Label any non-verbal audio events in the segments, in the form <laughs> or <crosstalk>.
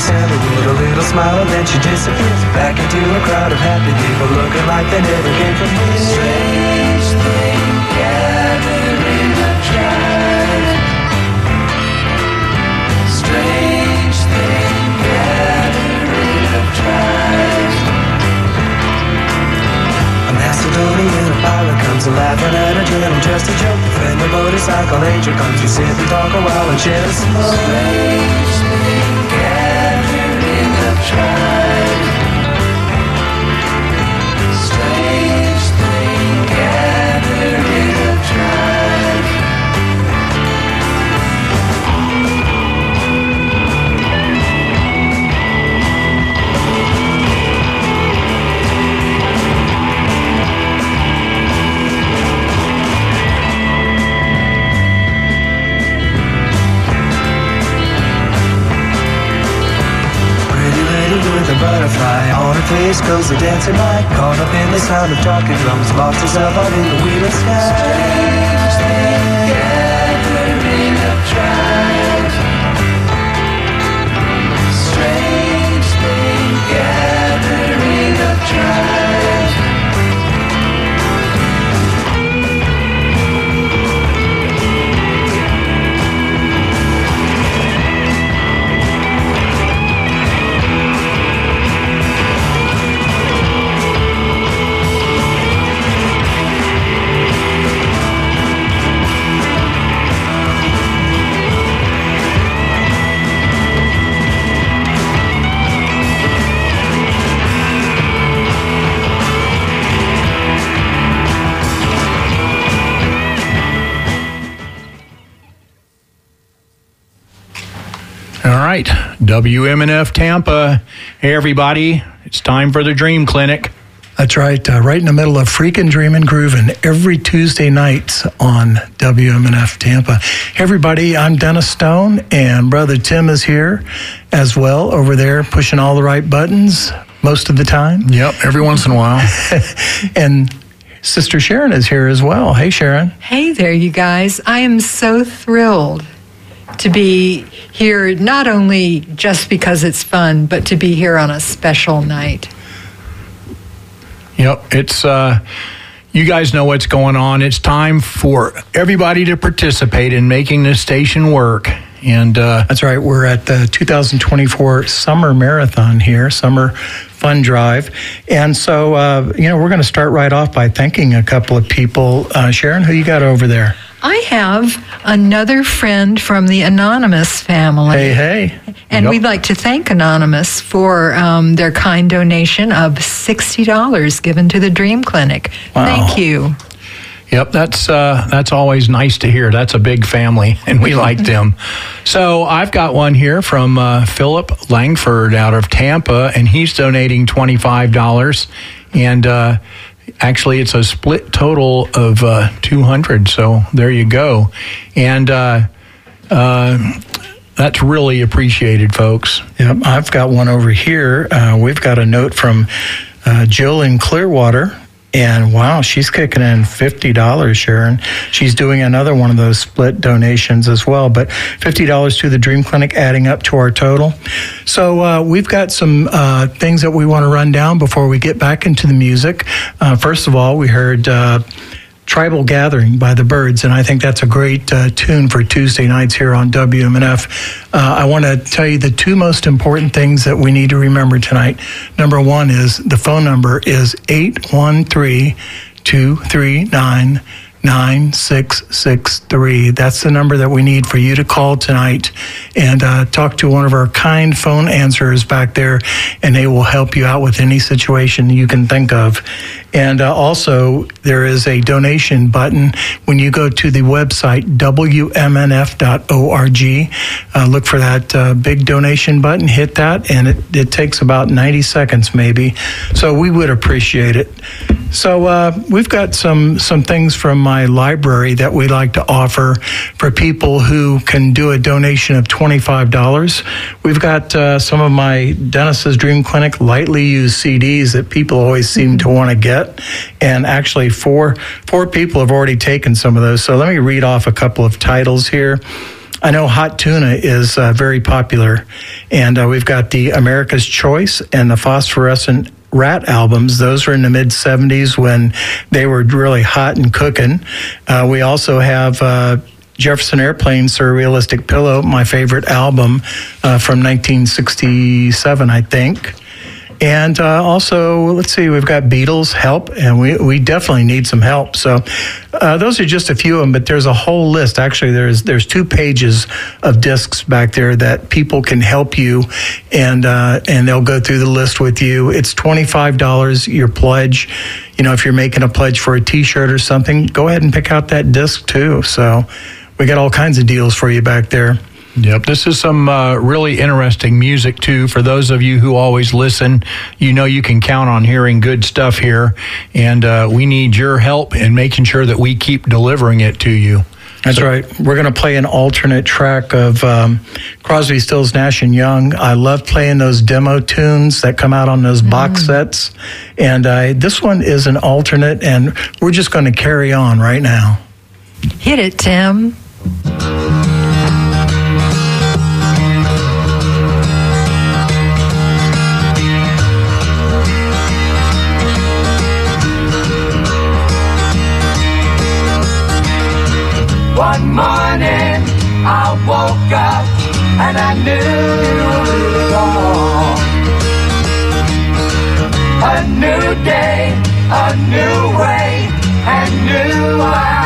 Santa with a little smile, then she disappears back into a crowd of happy people looking like they never came from here. Strange thing gathering of tribe. Strange thing gathering of tribe. A Macedonian a pirate comes a laughing at a gentle just a joke. When the motorcycle angel comes, you sit and talk a while and share a smoke. Strange thing gathering her goes a dancing light. Caught up in the sound of talking drums, lost herself out in the wheeling sky. WMNF Tampa. Hey, everybody, it's time for the Dream Clinic. That's right, uh, right in the middle of freaking dreaming grooving every Tuesday nights on WMNF Tampa. Hey everybody, I'm Dennis Stone, and brother Tim is here as well over there, pushing all the right buttons most of the time. Yep, every once in a while. <laughs> and Sister Sharon is here as well. Hey, Sharon. Hey there, you guys. I am so thrilled to be here, not only just because it's fun, but to be here on a special night. Yep, it's uh, you guys know what's going on. It's time for everybody to participate in making this station work. And uh, That's right. We're at the 2024 Summer Marathon here, Summer Fun Drive. And so, uh, you know, we're going to start right off by thanking a couple of people. Uh, Sharon, who you got over there? I have another friend from the Anonymous family. Hey, hey. And Yep. we'd like to thank Anonymous for um, their kind donation of $60 given to the Dream Clinic. Wow. Thank you. Yep, that's uh, that's always nice to hear. That's a big family, <laughs> and we like them. So I've got one here from uh, Philip Langford out of Tampa, and he's donating twenty five dollars, and uh, actually it's a split total of uh, two hundred. So there you go, and. Uh, uh, that's really appreciated, folks. Yep, I've got one over here. Uh, we've got a note from uh, Jill in Clearwater. And wow, she's kicking in fifty dollars, Sharon. She's doing another one of those split donations as well, but fifty dollars to the Dream Clinic, adding up to our total. So uh, we've got some uh, things that we want to run down before we get back into the music. Uh, first of all, we heard. Tribal Gathering by the Byrds, and I think that's a great uh, tune for Tuesday nights here on WMNF. Uh, I want to tell you the two most important things that we need to remember tonight. Number one is the phone number is 813 239 9663. That's the number that we need for you to call tonight and uh, talk to one of our kind phone answerers back there, and they will help you out with any situation you can think of. And uh, also, there is a donation button when you go to the website wmnf.org. Uh, look for that uh, big donation button, hit that, and it, it takes about 90 seconds maybe. So we would appreciate it. So uh, we've got some some things from library that we like to offer for people who can do a donation of twenty five dollars. We've got uh, some of my Dennis's Dream Clinic lightly used CDs that people always seem to want to get, and actually four four people have already taken some of those. So let me read off a couple of titles here. I know hot tuna is uh, very popular, and uh, we've got the America's Choice and the Phosphorescent Rat albums. Those were in the mid 70s when they were really hot and cooking. Uh, we also have uh, Jefferson Airplane, Surrealistic Pillow, my favorite album uh, from 1967, I think. And uh, also, let's see, we've got Beatles help, and we, we definitely need some help. So uh, those are just a few of them, but there's a whole list. Actually, there's there's two pages of discs back there that people can help you, and uh, and they'll go through the list with you. It's twenty five dollars your pledge. You know, if you're making a pledge for a T-shirt or something, go ahead and pick out that disc too. So we got all kinds of deals for you back there. Yep, this is some uh, really interesting music too. For those of you who always listen, you know you can count on hearing good stuff here, and uh, we need your help in making sure that we keep delivering it to you. That's so, right. We're going to play an alternate track of um, Crosby, Stills, Nash and Young. I love playing those demo tunes that come out on those mm. box sets, and uh, this one is an alternate, and we're just going to carry on right now. Hit it, Tim. And I knew it all. A new day, a new way, and new eyes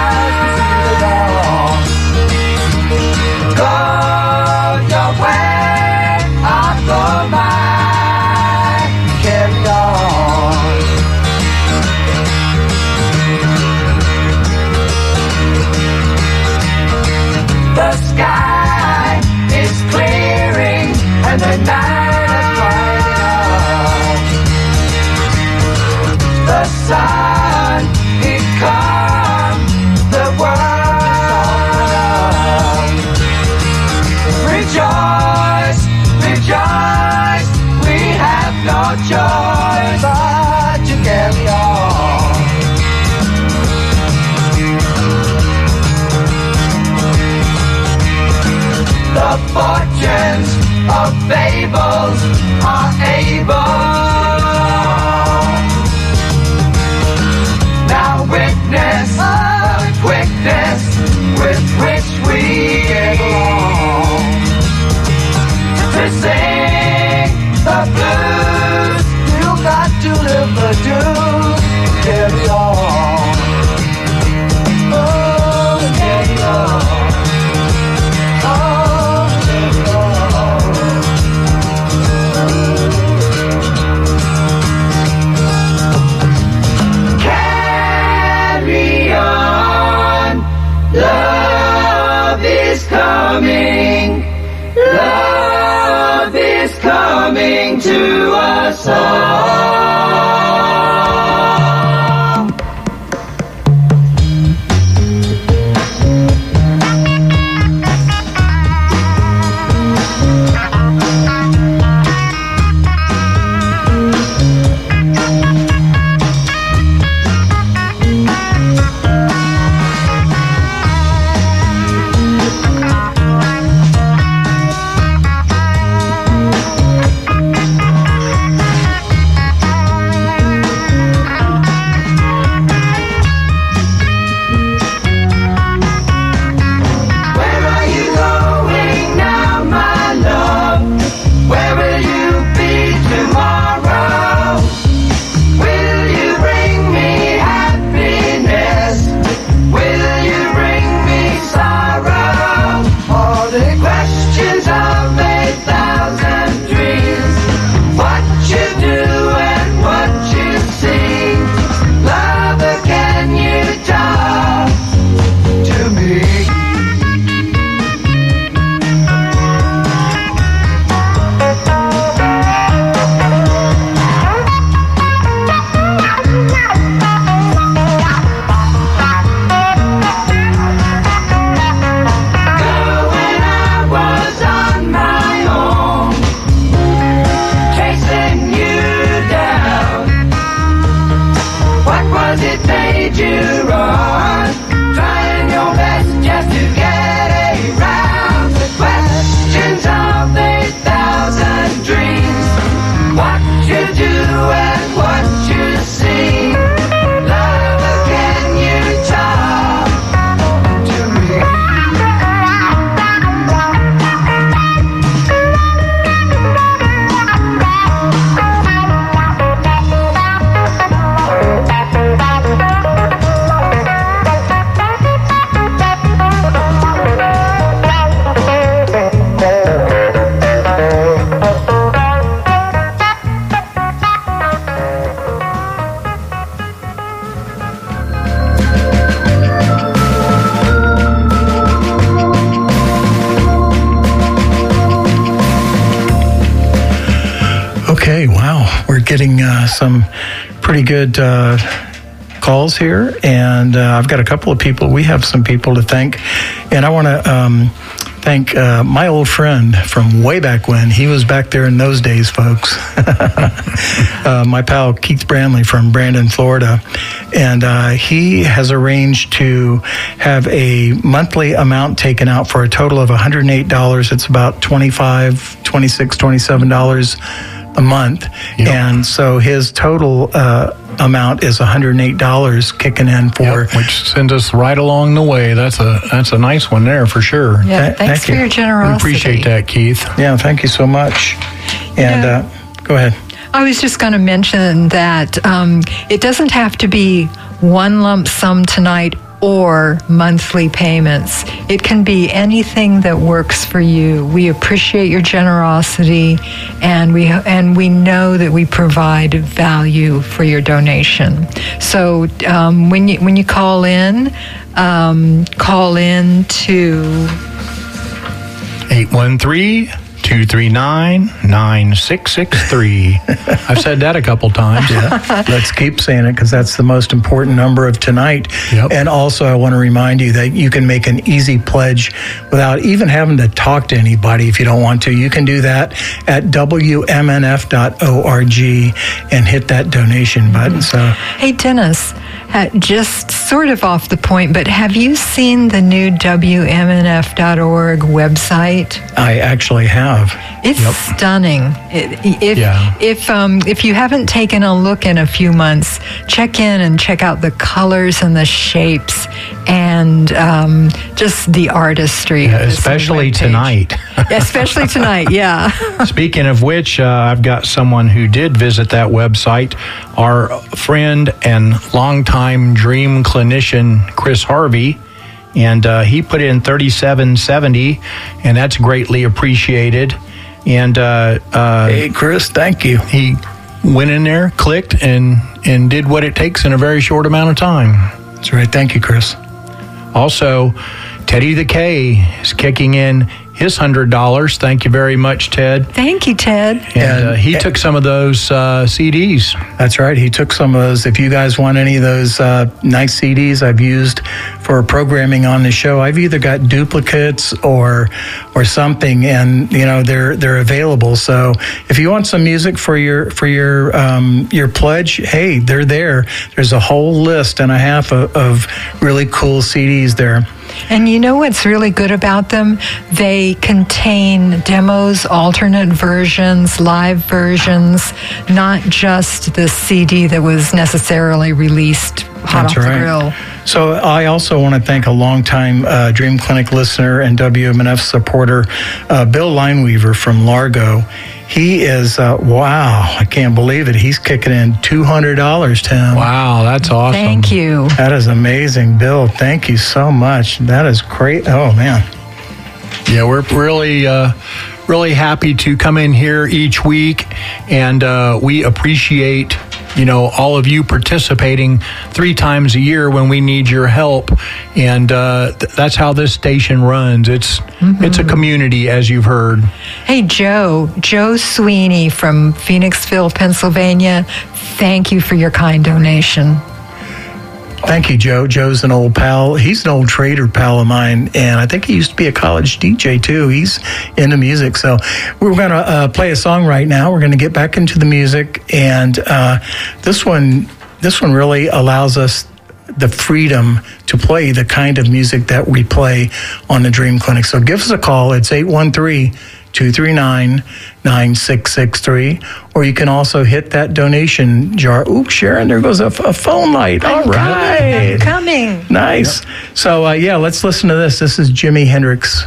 getting uh, some pretty good uh, calls here, and uh, I've got a couple of people. We have some people to thank, and I want to. Um, thank uh, my old friend from way back when. He was back there in those days, folks. <laughs> uh, my pal Keith Brandley from Brandon, Florida. And uh, he has arranged to have a monthly amount taken out for a total of $108. It's about $25, $26, $27 a month. Yep. And so his total uh, amount is $108 kicking in for. Yep, which sends us right along the way. That's a that's a nice one there for sure. Yeah, Th- thanks thank for you. your We appreciate that, Keith. Yeah, thank you so much. And Yeah. uh, go ahead. I was just going to mention that um, it doesn't have to be one lump sum tonight or monthly payments. It can be anything that works for you. We appreciate your generosity, and we and we know that we provide value for your donation. So um, when you when you call in, um, call in to 813 239 9663. I've said that a couple times. Yeah. <laughs> Let's keep saying it because that's the most important number of tonight. Yep. And also, I want to remind you that you can make an easy pledge without even having to talk to anybody if you don't want to. You can do that at WMNF.org and hit that donation button. So, Hey, Dennis, uh, just sort of off the point, but have you seen the new WMNF.org website? I actually have. It's stunning. It, if Yeah. if um, if you haven't taken a look in a few months, check in and check out the colors and the shapes and um, just the artistry. <laughs> Yeah, especially tonight. especially tonight, yeah. <laughs> Speaking of which, uh, I've got someone who did visit that website. Our friend and longtime dream clinician, Chris Harvey. And uh, he put in 3770, and that's greatly appreciated. And uh, uh, Hey, Chris, thank you. he went in there, clicked, and, and did what it takes in a very short amount of time. That's right. Thank you, Chris. Also, Teddy the K is kicking in his $100. Thank you very much, Ted. Thank you, Ted. And And- uh, he took some of those uh, CDs. That's right. He took some of those. If you guys want any of those uh, nice CDs I've used for programming on the show, I've either got duplicates or or something, and you know they're they're available. So if you want some music for your for your um, your pledge, hey, they're there. There's a whole list and a half of, of really cool CDs there. And you know what's really good about them? They contain demos, alternate versions, live versions, not just the CD that was necessarily released hot off the grill. So I also want to thank a longtime uh, Dream Clinic listener and WMNF supporter, uh, Bill Lineweaver from Largo. He is uh, wow! I can't believe it. He's kicking in two hundred dollars, Tim. Wow, that's awesome. Thank you. That is amazing, Bill. Thank you so much. That is great. Oh man. Yeah, we're really, uh, really happy to come in here each week, and uh, we appreciate, you know, all of you participating three times a year when we need your help, and uh, th- that's how this station runs. It's it's a community, as you've heard. Hey, Joe, Joe Sweeney from Phoenixville, Pennsylvania, thank you for your kind donation. Thank you, Joe. Joe's an old pal. He's an old trader pal of mine, and I think he used to be a college DJ too. He's into music, so we're going to uh, play a song right now. We're going to get back into the music, and uh, this one, this one really allows us the freedom to play the kind of music that we play on the Dream Clinic. So give us a call. It's 813 239 9663. Or you can also hit that donation jar. Ooh, Sharon, there goes a, a phone light. All right. I'm coming. Nice. So, uh, yeah, let's listen to this. This is Jimi Hendrix.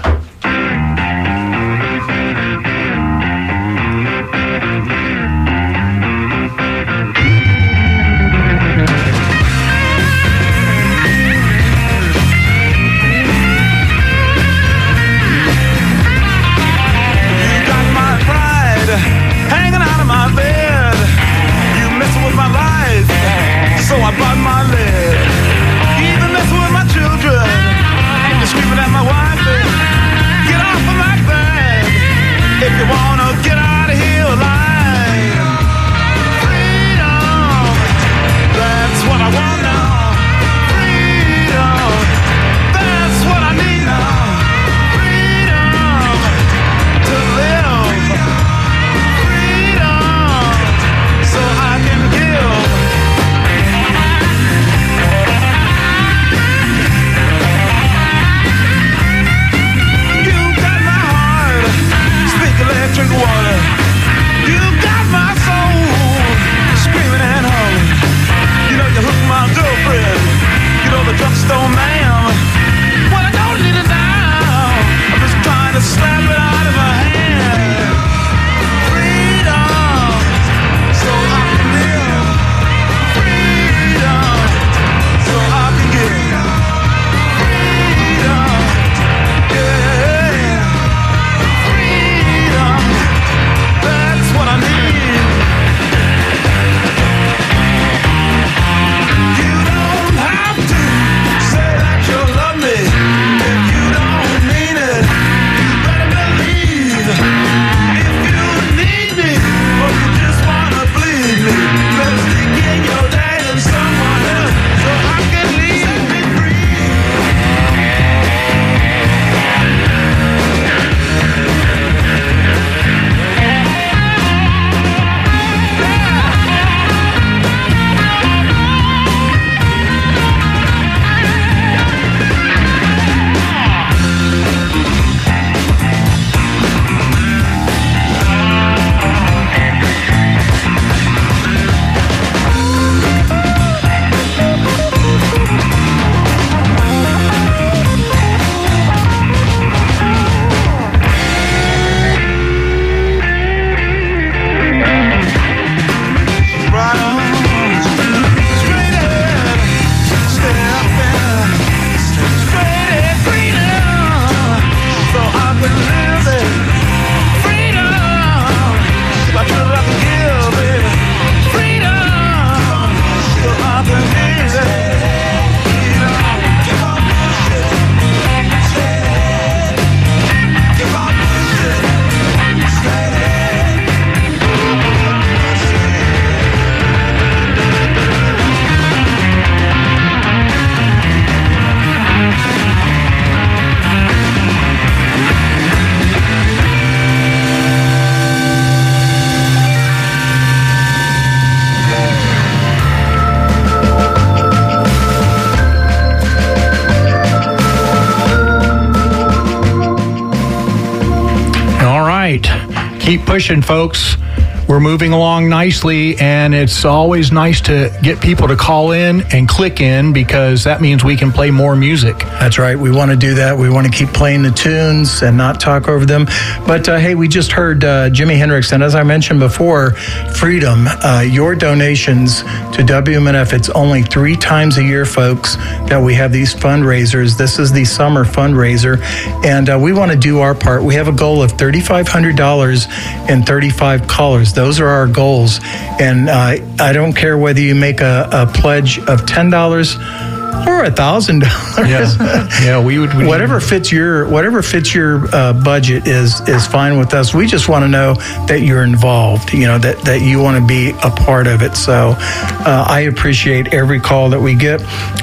Pushing, folks. We're moving along nicely, and it's always nice to get people to call in and click in because that means we can play more music. That's right. We want to do that. We want to keep playing the tunes and not talk over them. But uh, hey, we just heard uh, Jimi Hendrix, and as I mentioned before, Freedom. Uh, your donations to WMNF. It's only three times a year, folks, that we have these fundraisers. This is the summer fundraiser, and uh, we want to do our part. We have a goal of thirty-five hundred dollars and thirty-five callers. Those are our goals. And uh, I don't care whether you make a, a pledge of $10 or a thousand dollars. Yeah, yeah, we would. We whatever fits your whatever fits your uh, budget is is fine with us. We just want to know that you're involved. You know that that you want to be a part of it. So uh, I appreciate every call that we get.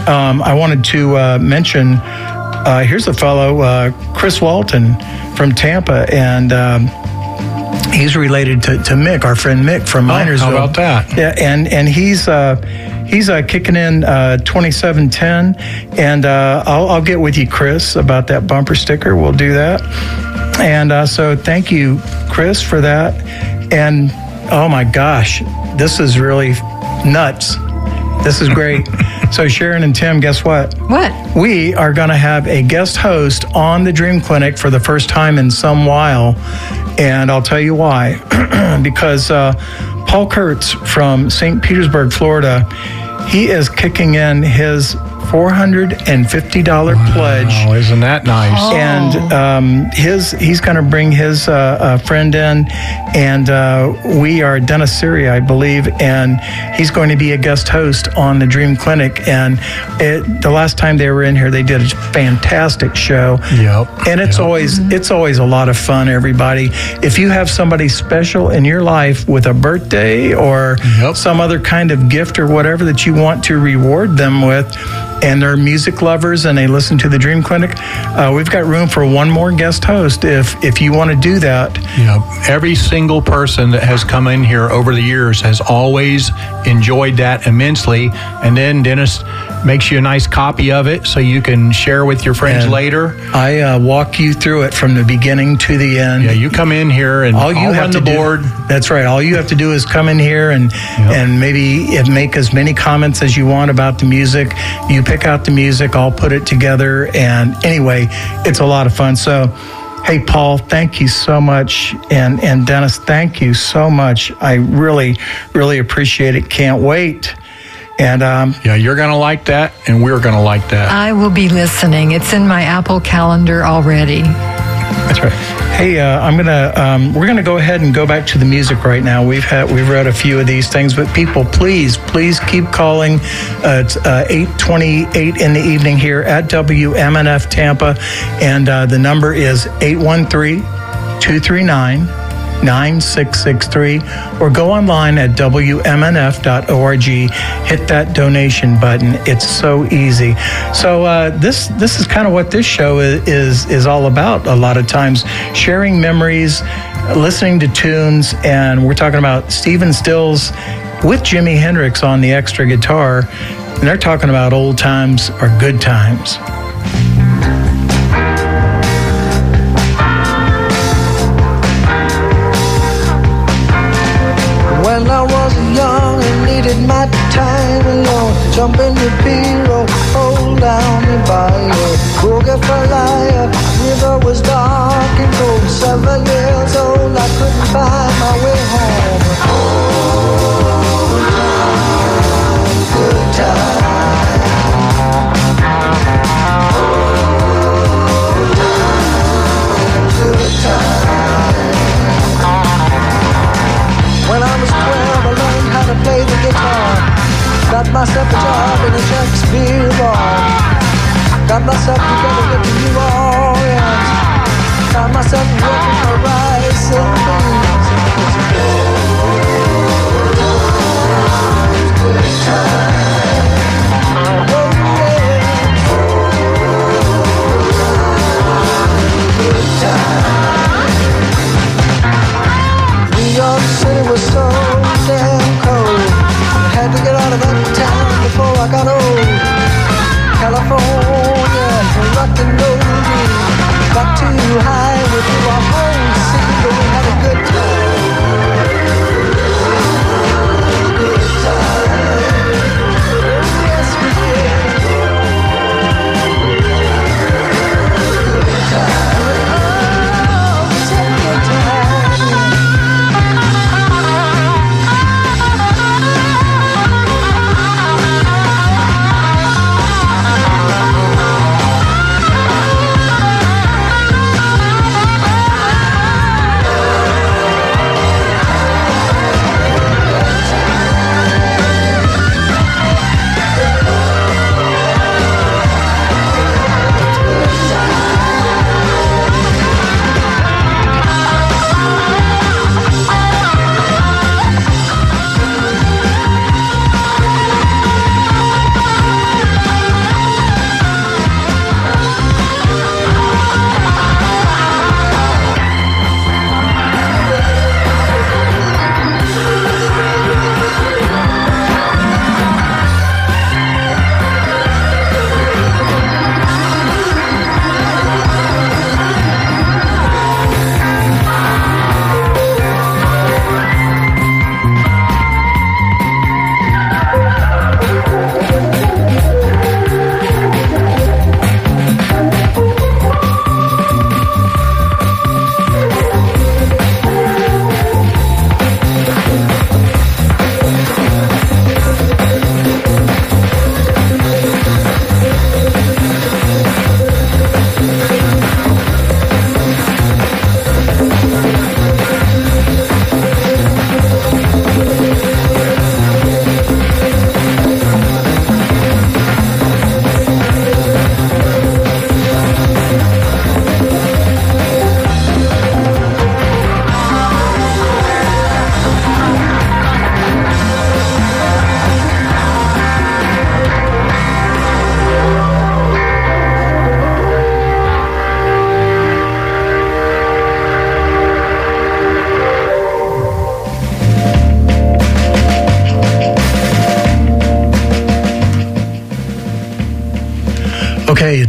Um, I wanted to uh, mention. Uh, here's a fellow, uh, Chris Walton from Tampa, and. Um, he's related to, to Mick, our friend Mick from Oh, Minersville. how about that? Yeah, and and he's uh, he's uh, kicking in uh, twenty seven ten, and uh, I'll I'll get with you, Chris, about that bumper sticker. We'll do that, and uh, so thank you, Chris, for that. And oh my gosh, this is really nuts. This is great. <laughs> so Sharon and Tim, guess what? What? we are going to have a guest host on the Dream Clinic for the first time in some while. And I'll tell you why. <clears throat> because uh, Paul Kurtz from St. Petersburg, Florida, he is kicking in his $450 pledge Oh, isn't that nice? and um, his he's going to bring his uh, uh, friend in, and uh, we are Dennis Siri, I believe, and he's going to be a guest host on the Dream Clinic. And it, the last time they were in here, they did a fantastic show. Yep. And it's Yep. always it's always a lot of fun. Everybody, if you have somebody special in your life with a birthday or Yep. some other kind of gift or whatever that you want to reward them with, and they're music lovers and they listen to the Dream Clinic, uh, we've got room for one more guest host. If if you want to do that, Yeah, every single person that has come in here over the years has always enjoyed that immensely. And then Dennis makes you a nice copy of it so you can share with your friends And later. I uh, walk you through it from the beginning to the end. Yeah, you come in here and all you I'll have run to the do, board. That's right. All you have to do is come in here and and maybe make as many comments as you want about the music. You pick out the music, I'll put it together, and anyway, it's a lot of fun. So. Hey Paul, thank you so much, and and Dennis, thank you so much. I really, really appreciate it. Can't wait, and um, Yeah, you're going to like that, and we're going to like that. I will be listening. It's in my Apple calendar already. That's right. Hey, uh, I'm gonna um, we're gonna go ahead and go back to the music right now. We've had we've read a few of these things, but people, please, please keep calling. Uh, it's uh, 8:28 in the evening here at WMNF Tampa, and uh, the number is 813 239 9663 or go online at wmnf.org hit that donation button. It's so easy. So uh, this this is kind of what this show is, is is all about a lot of times. Sharing memories listening to tunes and we're talking about Stephen Stills with Jimi Hendrix on the extra guitar. And they're talking about old times or good times jump in the bureau, hold down the bio, boogie for liar. River was dark and cold, seven years old, I couldn't find Got myself a job in a Shakespeare bar. Got myself together the New Orleans. Found myself working for rice and beans. California rocked and rolled me. Got too high with you a whole scene,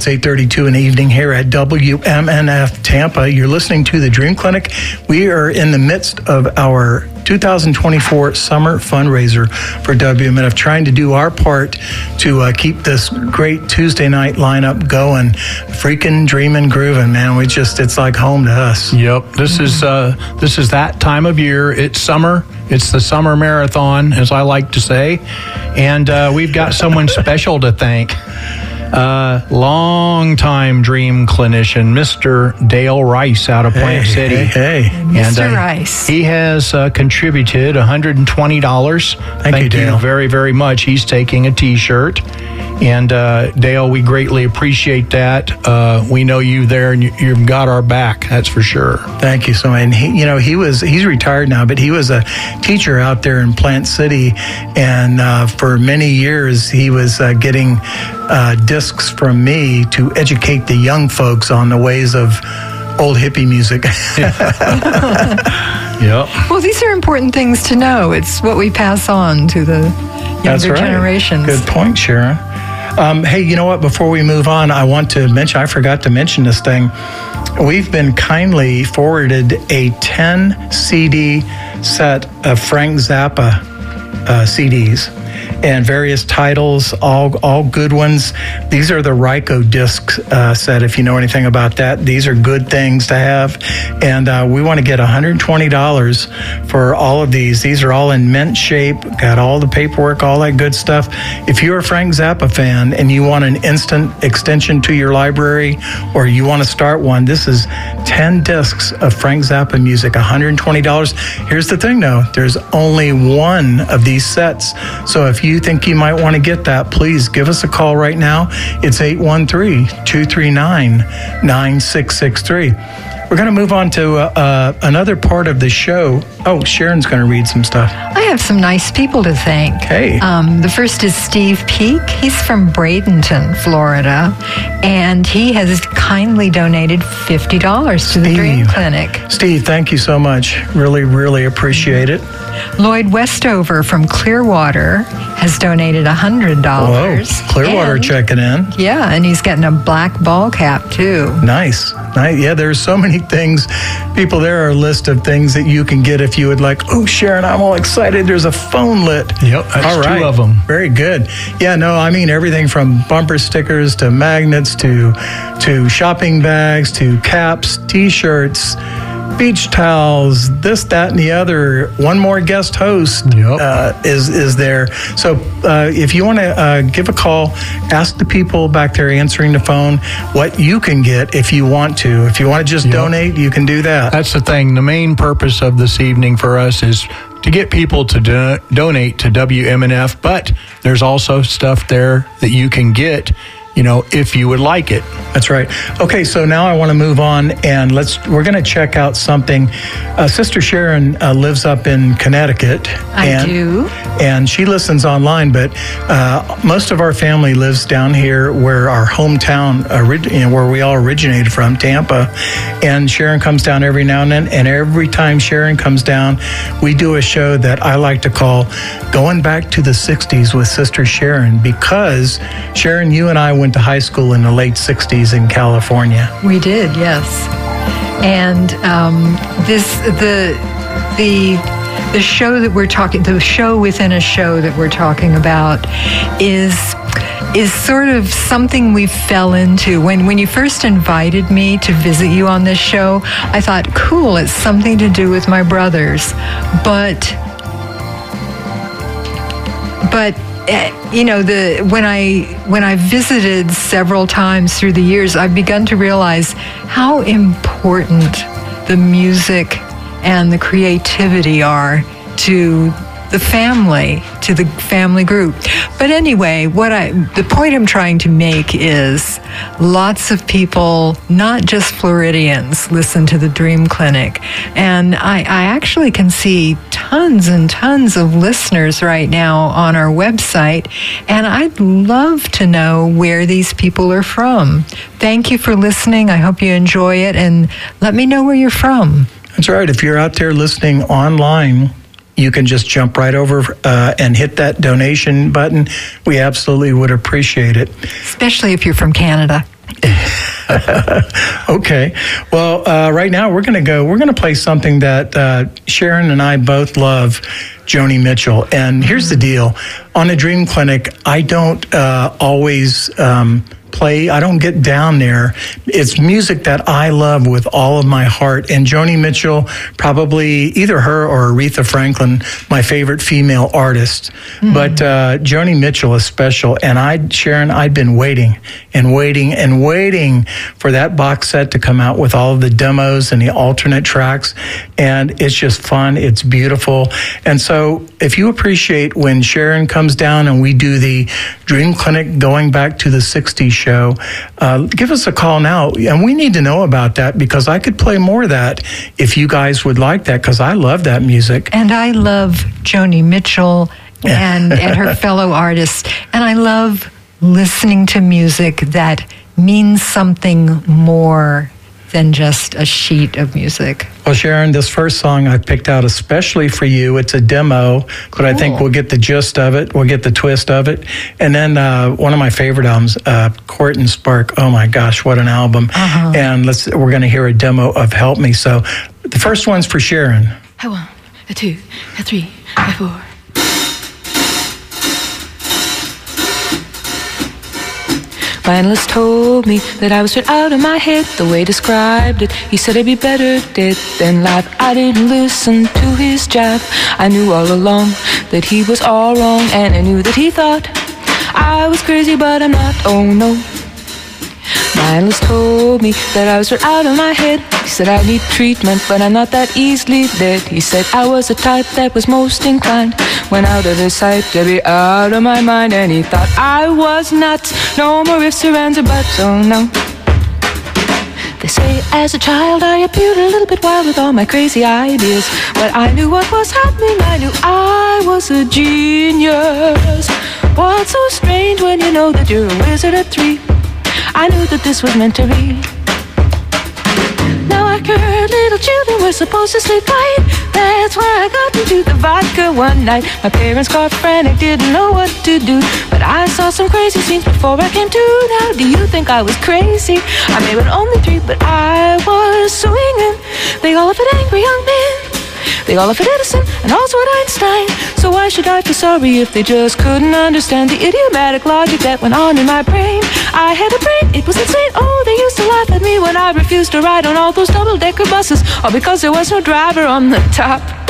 it's 8:32 in the evening here at WMNF Tampa. You're listening to the Dream Clinic. We are in the midst of our 2024 summer fundraiser for WMNF, trying to do our part to uh, keep this great Tuesday night lineup going. Freaking dreaming, grooving, man. We just it's like home to us. Yep, this is uh, this is that time of year. It's summer. It's the summer marathon, as I like to say, and uh, we've got someone special to thank. <laughs> Uh, long-time dream clinician, Mr. Dale Rice out of Plant Hey, City. hey, hey. Mr. Rice. He has uh, contributed $120. Thank, you, Dale. very, very much. He's taking a T-shirt. And uh, Dale, we greatly appreciate that. Uh, we know you there, and you, you've got our back. That's for sure. Thank you so much. And he, you know, he was he's retired now, but he was a teacher out there in Plant City, and uh, for many years he was uh, getting uh, discs from me to educate the young folks on the ways of old hippie music. <laughs> Yep. Well, these are important things to know. It's what we pass on to the younger That's right. generations. Good point, Sharon. Um, hey, you know what? Before we move on, I want to mention, I forgot to mention this thing. We've been kindly forwarded a 10 CD set of Frank Zappa uh, CDs and various titles, all all good ones. These are the Rykodisc uh, set. If you know anything about that, these are good things to have. And uh, we want to get $120 for all of these. These are all in mint shape. Got all the paperwork, all that good stuff. If you're a Frank Zappa fan and you want an instant extension to your library, or you want to start one, this is 10 discs of Frank Zappa music, $120. Here's the thing, though. There's only one of these sets. So if you think you might want to get that, please give us a call right now. It's 813 239 9663. We're going to move on to uh, uh, another part of the show. Oh, Sharon's going to read some stuff. I have some nice people to thank. Hey. Um, the first is Steve Peak. He's from Bradenton, Florida, and he has kindly donated $50 to the Dream Clinic. Steve, thank you so much. Really, really appreciate it. Lloyd Westover from Clearwater has donated $100. Whoa, Clearwater And- checking in. Yeah, and he's getting a black ball cap too. Nice. Nice. Yeah, there's so many things. People, there are a list of things that you can get if you would like. Oh, Sharon, I'm all excited. There's a phone lit. Yep, that's all two right. of 'em. Very good. Yeah, no, I mean everything from bumper stickers to magnets to to shopping bags to caps, T-shirts. Beach towels, this, that, and the other. One more guest host Yep. uh, is is there. So uh, if you want to uh, give a call, ask the people back there answering the phone what you can get if you want to. If you want to just Yep. donate, you can do that. That's the thing. The main purpose of this evening for us is to get people to do- donate to WMNF, but there's also stuff there that you can get, you know, if you would like it. That's right. Okay, so now I want to move on and let's. We're going to check out something. Uh, Sister Sharon uh, lives up in Connecticut. I and, do. and she listens online. But uh, most of our family lives down here, where our hometown, orig- you know, where we all originated from, Tampa. And Sharon comes down every now and then. And every time Sharon comes down, we do a show that I like to call "Going Back to the '60s" with Sister Sharon, because Sharon, you and I went to high school in the late '60s in California. We did, yes. And um, this the the the show that we're talking the show within a show that we're talking about is is sort of something we fell into when when you first invited me to visit you on this show i thought cool it's something to do with my brothers but but you know the when i when i visited several times through the years i've begun to realize how important the music and the creativity are to the family to the family group. But anyway what i the point i'm trying to make is lots of people not just floridians listen to the dream clinic. And i, I actually can see tons and tons of listeners right now on our website. And i'd love to know where these people are from. Thank you for listening. I hope you enjoy it. And let me know where you're from. That's right. If you're out there listening online, you can just jump right over uh, and hit that donation button. We absolutely would appreciate it. Especially if you're from Canada. <laughs> okay. Well, uh, right now we're going to go, we're going to play something that uh, Sharon and I both love Joni Mitchell. And here's the deal on a Dream Clinic, I don't uh, always. Um, play. I don't get down there. It's music that I love with all of my heart. And Joni Mitchell, probably either her or Aretha Franklin, my favorite female artist. Mm-hmm. But uh, Joni Mitchell is special. And I, Sharon, I'd been waiting and waiting and waiting for that box set to come out with all of the demos and the alternate tracks. And it's just fun. It's beautiful. And so if you appreciate when Sharon comes down and we do the Dream Clinic going back to the 60s show, uh, give us a call now. And we need to know about that because I could play more of that if you guys would like that because I love that music. And I love Joni Mitchell and, and her <laughs> fellow artists. And I love listening to music that means something more than just a sheet of music. Well, Sharon, this first song I picked out especially for you. It's a demo, but cool. I think we'll get the gist of it. We'll get the twist of it. And then uh, one of my favorite albums, uh, Court and Spark. Oh my gosh, what an album! Uh-huh. And let's we're going to hear a demo of Help Me. So the first one's for Sharon. A one, a two, a three, a four. My analyst told me that I was straight out of my head the way he described it. He said I'd be better dead than live. I didn't listen to his jab. I knew all along that he was all wrong, and I knew that he thought I was crazy, but I'm not. Oh no. Analyst told me that I was right out of my head. He said I need treatment, but I'm not that easily dead. He said I was the type that was most inclined when out of his sight to be out of my mind. And he thought I was nuts. No more ifs, or ands, or buts. Oh no. They say as a child I appeared a little bit wild with all my crazy ideas. But I knew what was happening, I knew I was a genius. What's so strange when you know that you're a wizard at three? I knew that this was meant to be. Now I heard little children were supposed to sleep right. That's why I got into the vodka one night. My parents got frantic, didn't know what to do. But I saw some crazy scenes before I came to. Now, do you think I was crazy? I may have been only three, but I was swinging. They all of it angry young men. They all laugh at Edison and also at Einstein. So why should I feel sorry if they just couldn't understand the idiomatic logic that went on in my brain? I had a brain, it was insane. Oh, they used to laugh at me when I refused to ride on all those double-decker buses, all because there was no driver on the top.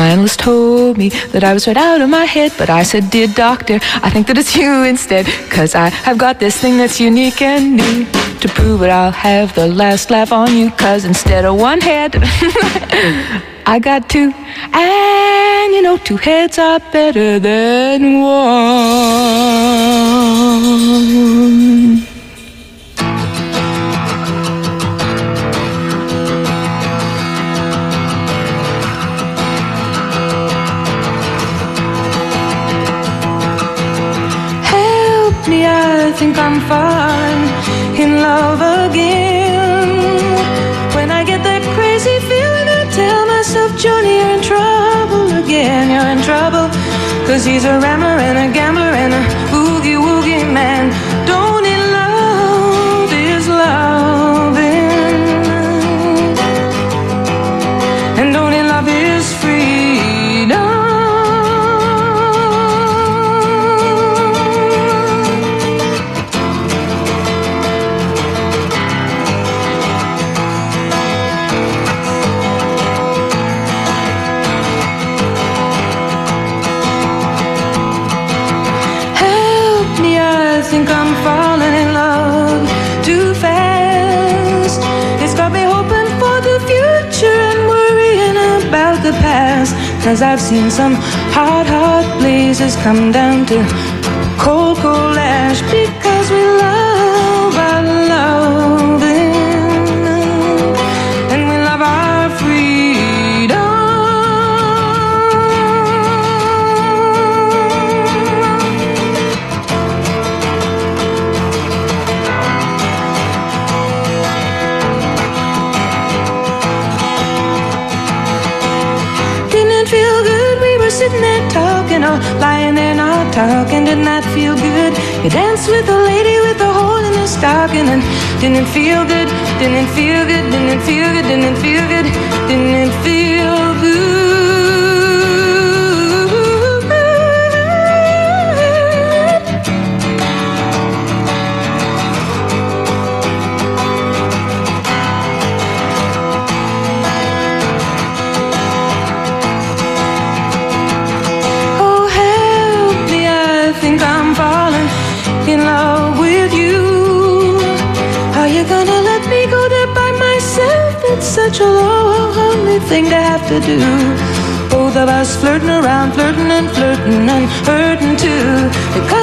My analyst told me that I was right out of my head, but I said, Dear doctor, I think that it's <laughs> you instead. Cause I have got this thing that's unique and new. To prove it, I'll have the last laugh on you. Cause instead of one head, <laughs> I got two. And you know, two heads are better than one. Think I'm falling in love again. When I get that crazy feeling, I tell myself, Johnny, you're in trouble again. You're in trouble. Cause he's a rammer and a gambler and a boogie woogie man. Cause I've seen some hot, hot blazes come down to cold, cold ash because we love not talking, did not feel good. You danced with a lady with a hole in her stocking and didn't feel good, didn't feel good, didn't feel good, didn't feel good, didn't feel to do. Both of us flirting around, flirting and flirting and hurting too. Because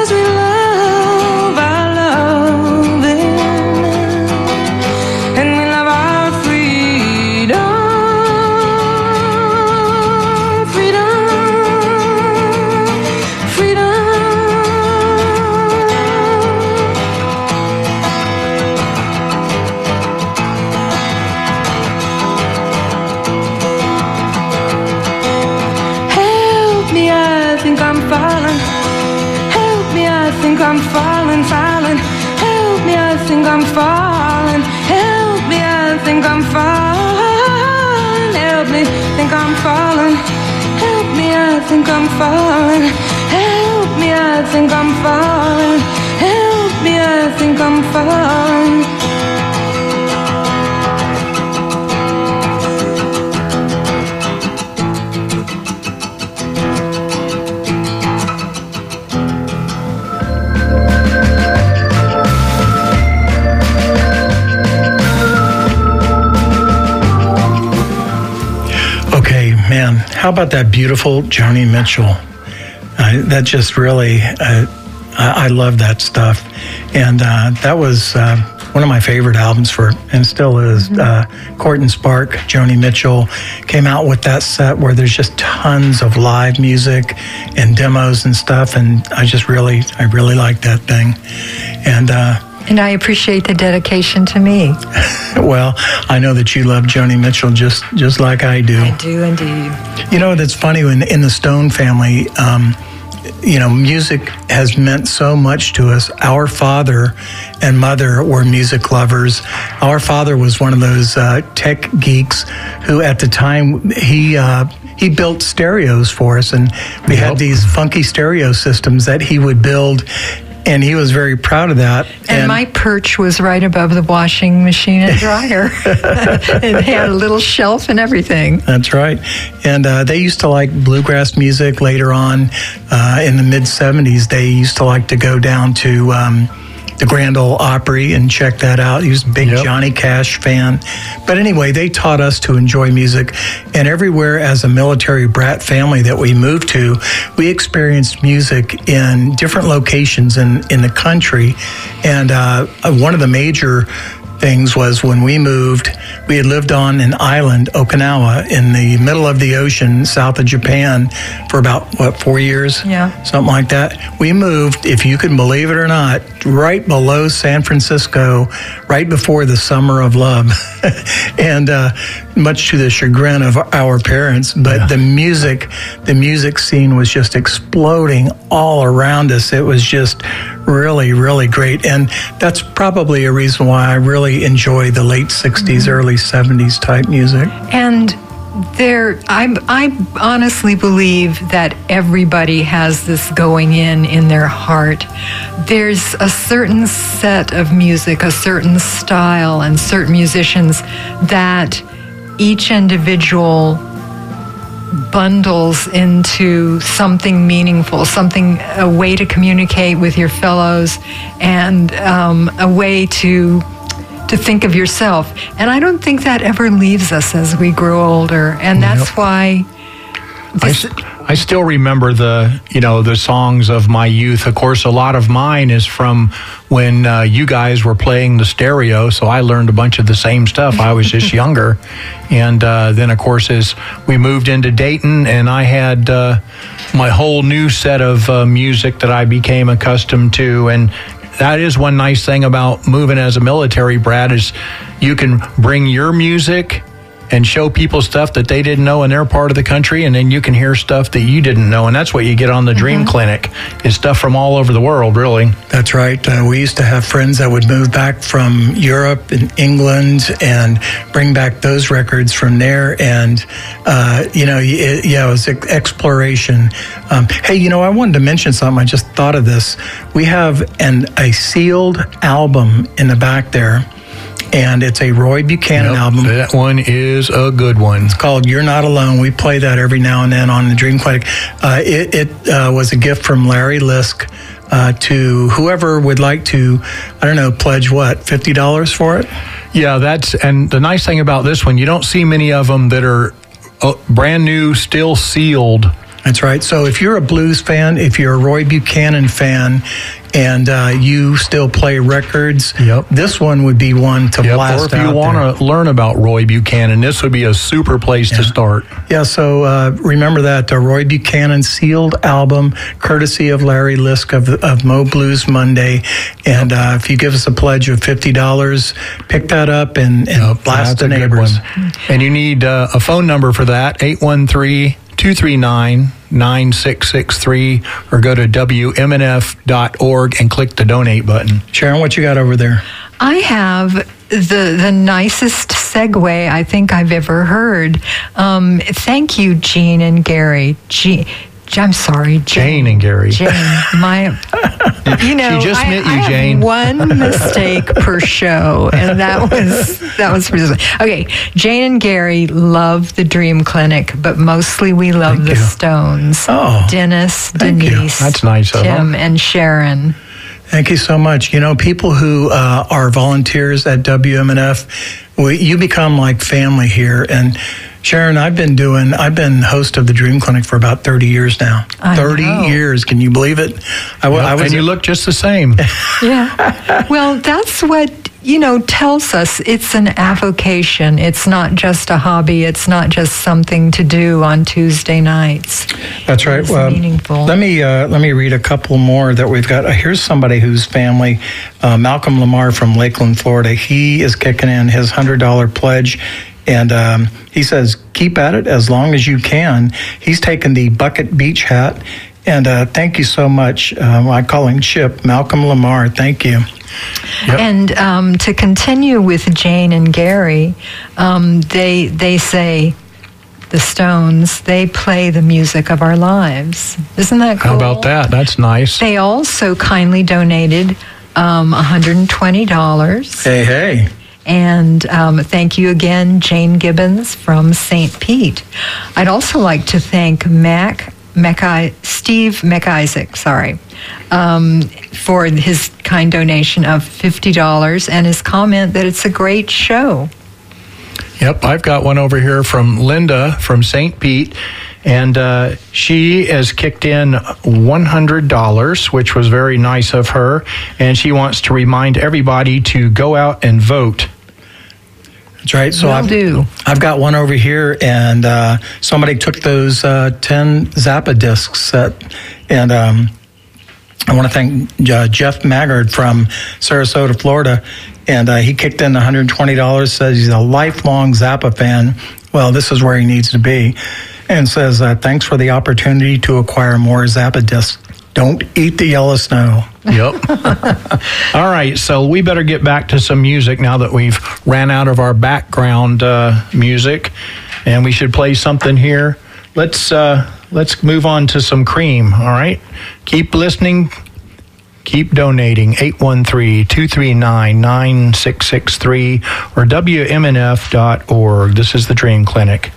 about that beautiful Joni Mitchell? Uh, that just really, uh, I, I love that stuff. And uh, that was uh, one of my favorite albums for, and still is. Uh, Court and Spark, Joni Mitchell came out with that set where there's just tons of live music and demos and stuff. And I just really, I really like that thing. And, uh, And I appreciate the dedication to me. <laughs> well, I know that you love Joni Mitchell just, just like I do. I do indeed. You know, that's funny when in the Stone family, um, you know, music has meant so much to us. Our father and mother were music lovers. Our father was one of those uh, tech geeks who, at the time, he uh, he built stereos for us, and we Yep. had these funky stereo systems that he would build, and he was very proud of that. And, my perch was right above the washing machine and dryer. <laughs> <laughs> it had a little shelf and everything. That's right. And uh, they used to like bluegrass music later on uh, in the mid 70s. They used to like to go down to um, the Grand Ole Opry and check that out. He was a big Yep. Johnny Cash fan. But anyway, they taught us to enjoy music. And everywhere as a military brat family that we moved to, we experienced music in different locations in, in the country. And uh, one of the major things was when we moved, we had lived on an island, Okinawa, in the middle of the ocean, south of Japan, for about, what, four years? Yeah. Something like that. We moved, if you can believe it or not, right below San Francisco, right before the summer of love. <laughs> and uh, much to the chagrin of our parents, but the music, the music scene was just exploding all around us. It was just really, really great. And that's probably a reason why I really enjoy the late 60s, mm-hmm. early 70s type music. And there, I, I honestly believe that everybody has this going in in their heart. There's a certain set of music, a certain style, and certain musicians that each individual bundles into something meaningful, something, a way to communicate with your fellows, and um, a way to to think of yourself. And I don't think that ever leaves us as we grow older. And that's Yep. why I, s- I still remember the you know the songs of my youth. Of course, a lot of mine is from when uh, you guys were playing the stereo, so I learned a bunch of the same stuff. I was just <laughs> younger, and uh, then of course as we moved into Dayton, and I had uh, my whole new set of uh, music that I became accustomed to, and that is one nice thing about moving as a military brat is you can bring your music and show people stuff that they didn't know in their part of the country, and then you can hear stuff that you didn't know, and that's what you get on the Dream Clinic is stuff from all over the world, really. That's right. Uh, we used to have friends that would move back from Europe and England and bring back those records from there. And, uh, you know, it, yeah, it was exploration. Um, hey, you know, I wanted to mention something. I just thought of this. We have an a sealed album in the back there, and it's a Roy Buchanan Yep, album. That one is a good one. It's called "You're Not Alone." We play that every now and then on the Dream Clinic. Uh, it it uh, was a gift from Larry Lisk uh, to whoever would like to. I don't know, pledge what fifty dollars for it. Yeah, that's and the nice thing about this one, you don't see many of them that are uh, brand new, still sealed. That's right. So if you're a blues fan, if you're a Roy Buchanan fan, and uh, you still play records, Yep. this one would be one to Yep. blast Or if you want to learn about Roy Buchanan, this would be a super place to start. Yeah, so uh, remember that uh, Roy Buchanan sealed album, courtesy of Larry Lisk of, of Mo Blues Monday. And uh, if you give us a pledge of $50, pick that up and, and blast the neighbors. one. And you need uh, a phone number for that 813 239 9663 or go to WMNF.org and click the donate button. Sharon, what you got over there? I have the the nicest segue I think I've ever heard. Um, thank you, Jean and Gary. Jean, I'm sorry, Jane. Jane and Gary. Jane, my, <laughs> you know, she just I, met you, I Jane. one <laughs> mistake per show, and that was that was. Okay, Jane and Gary love the Dream Clinic, but mostly we love Thank the you. Stones. Oh, Dennis, thank you. Denise, That's nice Tim, and Sharon. Thank you so much. You know, people who uh, are volunteers at WMNF, we, you become like family here. And Sharon, I've been doing, I've been host of the Dream Clinic for about 30 years now. I 30 know. years. Can you believe it? I, wa- I was and you look just the same. <laughs> Yeah. well, that's what, you know, tells us it's an avocation. It's not just a hobby. It's not just something to do on Tuesday nights. That's right. It's Well, meaningful. Let me uh, let me read a couple more that we've got. Uh, here's somebody whose family, uh, Malcolm Lamar from Lakeland, Florida. He is kicking in his hundred dollar pledge, and um, he says, "Keep at it as long as you can." He's taken the bucket beach hat, and uh, thank you so much. Um, I call him Chip Malcolm Lamar. Thank you. And um, to continue with Jane and Gary, um, they they say the Stones they play the music of our lives. Isn't that cool? How about that? That's nice. They also kindly donated um, $120. Hey, hey. And um, thank you again, Jane Gibbons from St. Pete. I'd also like to thank Mac, Mac Steve McIsaac, sorry, um, for his kind donation of $50 and his comment that it's a great show. Yep, I've got one over here from Linda from St. Pete. And uh, she has kicked in $100, which was very nice of her. And she wants to remind everybody to go out and vote. That's right. So I've, do. I've got one over here, and uh, somebody took those uh, 10 Zappa discs that, and um, I want to thank uh, Jeff Maggard from Sarasota, Florida. And uh, he kicked in $120, says he's a lifelong Zappa fan. Well, this is where he needs to be. And says, uh, thanks for the opportunity to acquire more Zappa discs. Don't eat the yellow snow. Yep. <laughs> All right, so we better get back to some music now that we've ran out of our background uh, music, and we should play something here. Let's uh, let's move on to some cream. All right, keep listening. Keep donating 813-239-9663 or WMNF.org. This is the Dream Clinic.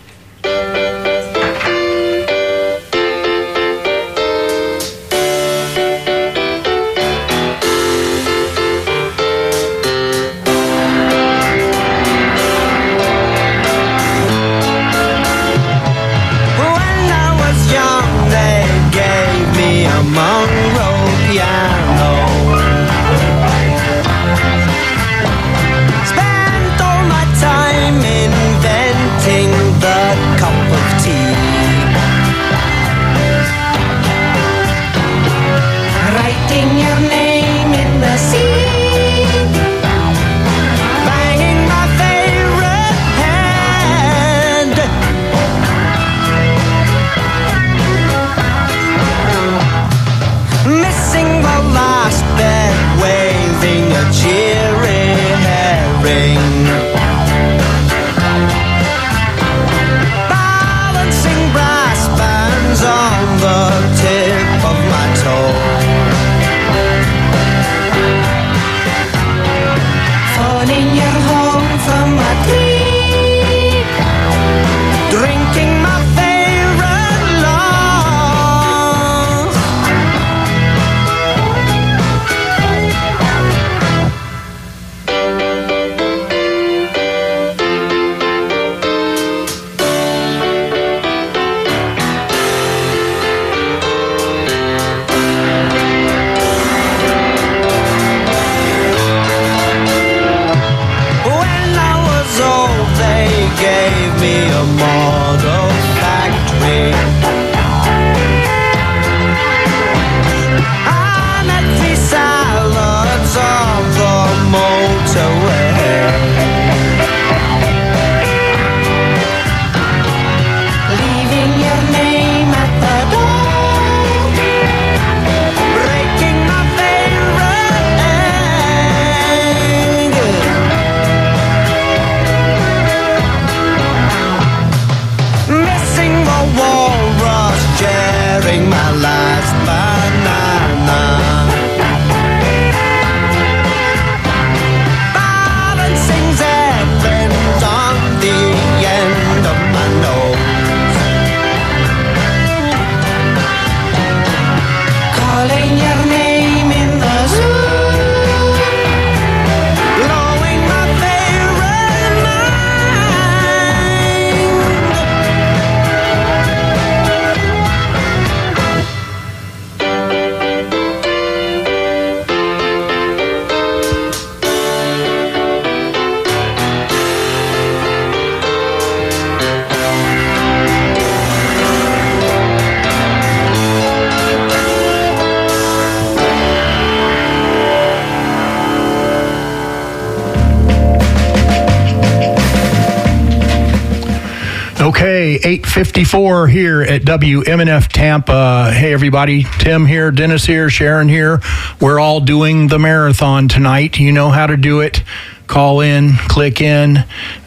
854 here at WMNF Tampa. Hey, everybody. Tim here, Dennis here, Sharon here. We're all doing the marathon tonight. You know how to do it. Call in, click in,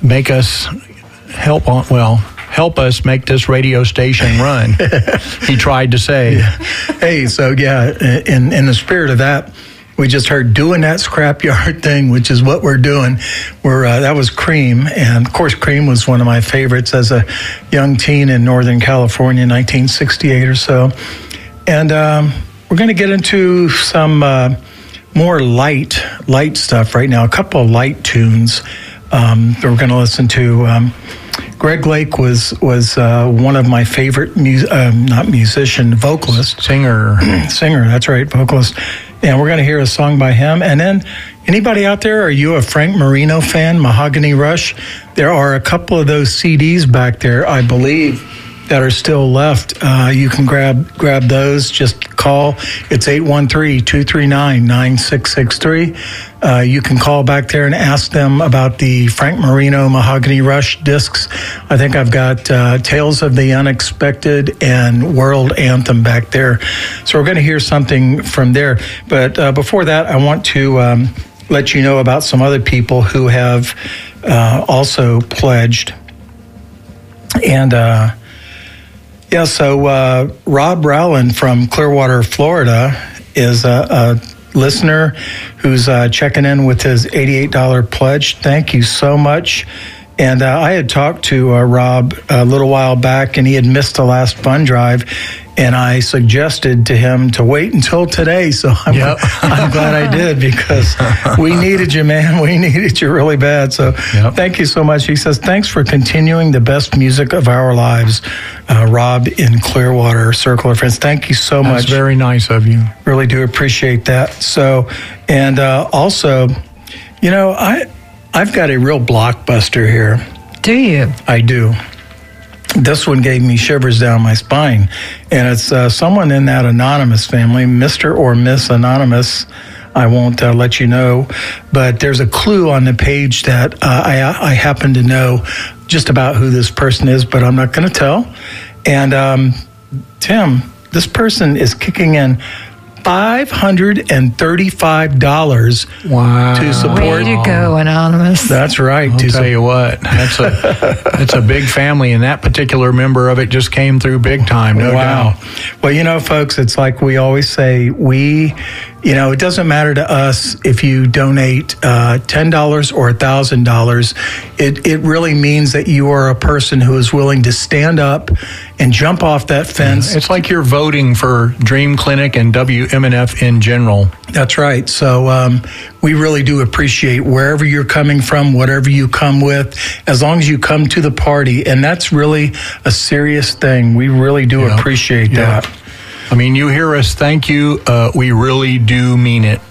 make us help on, well, help us make this radio station run. <laughs> he tried to say. Hey, so yeah, in in the spirit of that, we just heard doing that scrapyard <laughs> thing, which is what we're doing. We're uh, that was Cream, and of course, Cream was one of my favorites as a young teen in Northern California, 1968 or so. And um, we're going to get into some uh, more light light stuff right now. A couple of light tunes um, that we're going to listen to. Um, Greg Lake was was uh, one of my favorite mu- um, not musician vocalist Singer. <clears throat> singer. That's right, vocalist. And we're going to hear a song by him. And then, anybody out there, are you a Frank Marino fan? Mahogany Rush. There are a couple of those CDs back there, I believe, that are still left. Uh, you can grab grab those. Just call. It's 813-239-9663. Uh, you can call back there and ask them about the Frank Marino Mahogany Rush discs. I think I've got uh, Tales of the Unexpected and World Anthem back there. So we're going to hear something from there. But uh, before that, I want to um, let you know about some other people who have uh, also pledged. And uh, yeah, so uh, Rob Rowland from Clearwater, Florida, is a, a listener who's uh, checking in with his $88 pledge. Thank you so much. And uh, I had talked to uh, Rob a little while back, and he had missed the last fund drive. And I suggested to him to wait until today. So I'm, Yep. <laughs> I'm glad I did because we needed you, man. We <laughs> needed you really bad. So Yep. thank you so much. He says, Thanks for continuing the best music of our lives, uh, Rob in Clearwater Circle of Friends. Thank you so That's much. very nice of you. really do appreciate that. So, and uh, also, you know, I I've got a real blockbuster here. Do you? I do. This one gave me shivers down my spine, and it's uh, someone in that anonymous family, Mister or Miss Anonymous. I won't uh, let you know, but there's a clue on the page that uh, I, I happen to know just about who this person is, but I'm not going to tell. And um, Tim, this person is kicking in $535 Wow. to support. Way to go, Anonymous. That's right. I'll to tell you what, that's a that's a big family, and that particular member of it just came through big time, no wow. doubt. Well, you know, folks, it's like we always say, we, you know, it doesn't matter to us if you donate uh, $10 or $1,000. It, it really means that you are a person who is willing to stand up and jump off that fence. It's like you're voting for Dream Clinic and WMNF in general. That's right. So um, we really do appreciate wherever you're coming from, whatever you come with, as long as you come to the party. And that's really a serious thing. We really do Yeah. appreciate Yeah. that. I mean, you hear us, thank you. Uh, we really do mean it.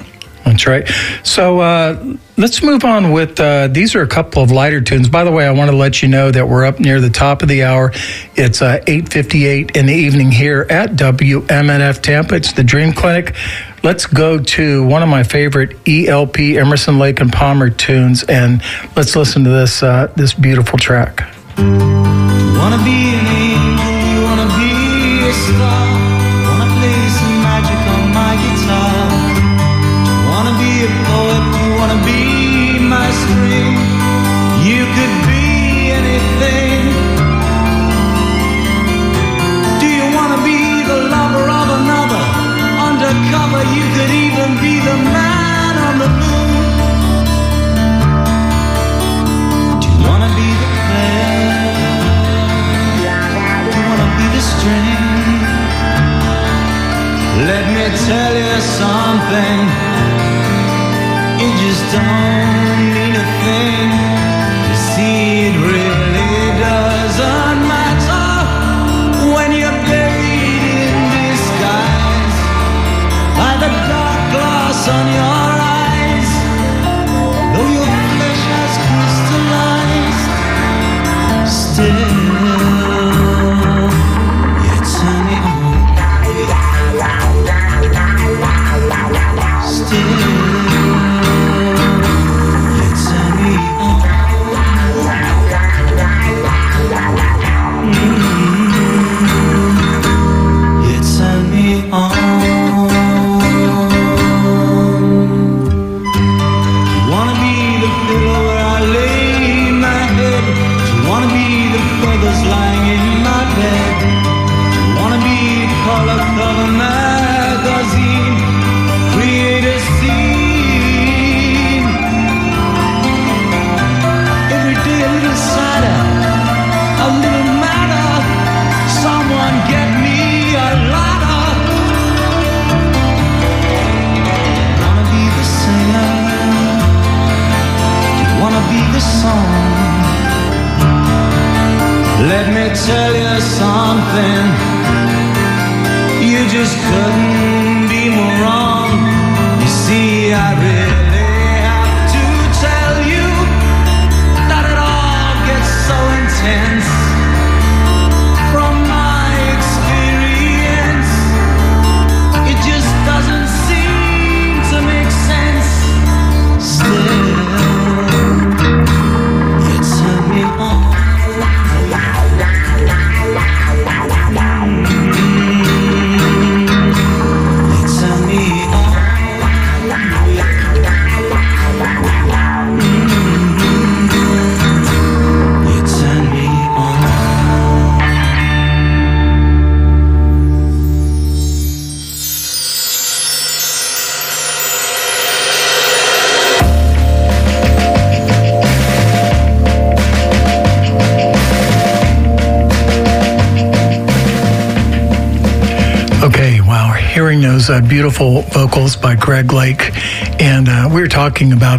That's right. So uh, let's move on with uh, these are a couple of lighter tunes. By the way, I want to let you know that we're up near the top of the hour. It's uh, 8:58 in the evening here at WMNF Tampa. It's the Dream Clinic. Let's go to one of my favorite ELP Emerson Lake and Palmer tunes, and let's listen to this uh, this beautiful track. Wanna be an angel, wanna be a star. Something.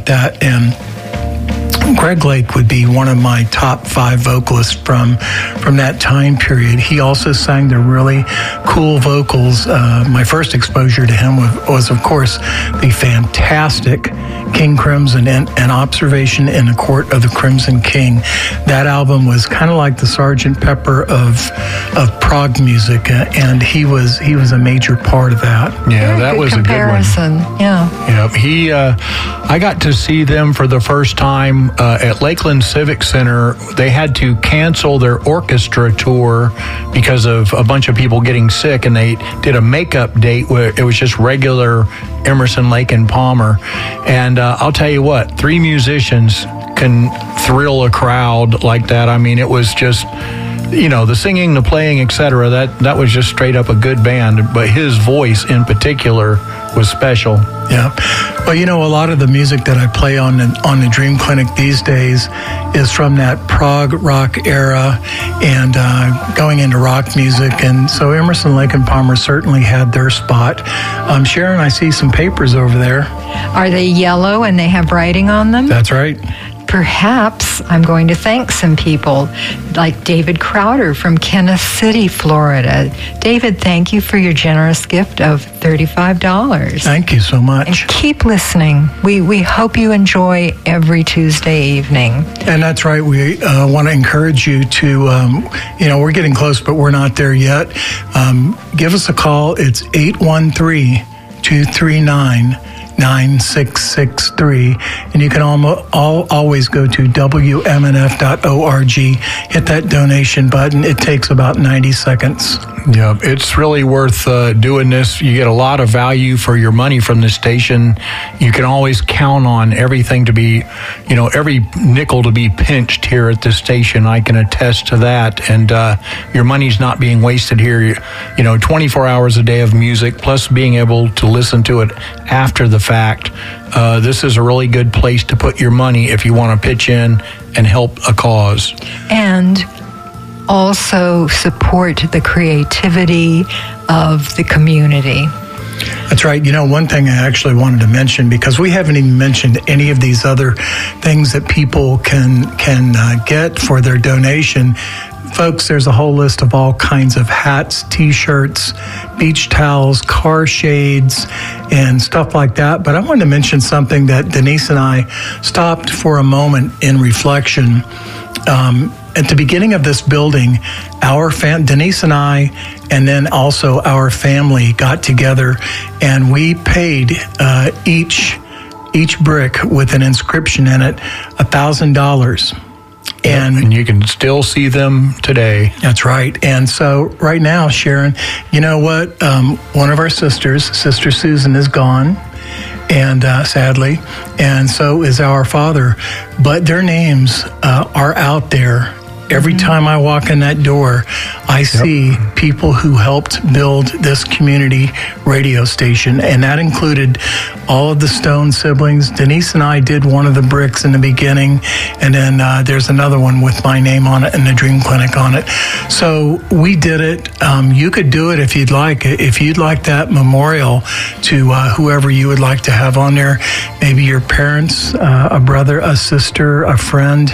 About that, and Greg Lake would be one of my top five vocalists from from that time period. He also sang the really cool vocals. Uh, my first exposure to him was, was, of course, the fantastic King Crimson and an observation in the court of the Crimson King. That album was kind of like the Sergeant Pepper of of prog music, uh, and he was he was a major part of that. Yeah, Very that good was a good one. comparison. Yeah. Yep. He, uh, I got to see them for the first time uh, at Lakeland Civic Center. They had to cancel their orchestra tour because of a bunch of people getting sick, and they did a makeup date where it was just regular Emerson, Lake, and Palmer. And uh, I'll tell you what, three musicians can thrill a crowd like that. I mean, it was just you know the singing the playing etc that that was just straight up a good band but his voice in particular was special Yeah. Well, you know, a lot of the music that I play on the, on the Dream Clinic these days is from that prog rock era and uh, going into rock music. And so Emerson, Lake, and Palmer certainly had their spot. Um, Sharon, I see some papers over there. Are they yellow and they have writing on them? That's right. Perhaps I'm going to thank some people like David Crowder from Kenneth City, Florida. David, thank you for your generous gift of $35. Thank you so And much. keep listening. We, we hope you enjoy every Tuesday evening. And that's right. We uh, want to encourage you to, um, you know, we're getting close, but we're not there yet. Um, give us a call. It's 813 239 9663. And you can almo- all, always go to WMNF.org, hit that donation button. It takes about 90 seconds. Yeah, it's really worth uh, doing this. You get a lot of value for your money from this station. You can always count on everything to be, you know, every nickel to be pinched here at this station. I can attest to that. And uh, your money's not being wasted here. You, you know, 24 hours a day of music, plus being able to listen to it after the fact. Uh, this is a really good place to put your money if you want to pitch in and help a cause. And also support the creativity of the community. That's right. You know, one thing I actually wanted to mention because we haven't even mentioned any of these other things that people can can uh, get for their donation. Folks, there's a whole list of all kinds of hats, t-shirts, beach towels, car shades, and stuff like that. But I wanted to mention something that Denise and I stopped for a moment in reflection. Um, at the beginning of this building, our fam- Denise and I, and then also our family got together, and we paid uh, each each brick with an inscription in it, a thousand dollars. And And you can still see them today. that's right. And so right now, Sharon, you know what? Um, one of our sisters, Sister Susan, is gone, and uh, sadly, and so is our father. But their names uh, are out there. Every time I walk in that door, I see people who helped build this community radio station, and that included all of the Stone siblings. Denise and I did one of the bricks in the beginning, and then uh, there's another one with my name on it and the Dream Clinic on it. So we did it. Um, you could do it if you'd like. If you'd like that memorial to uh, whoever you would like to have on there, maybe your parents, uh, a brother, a sister, a friend.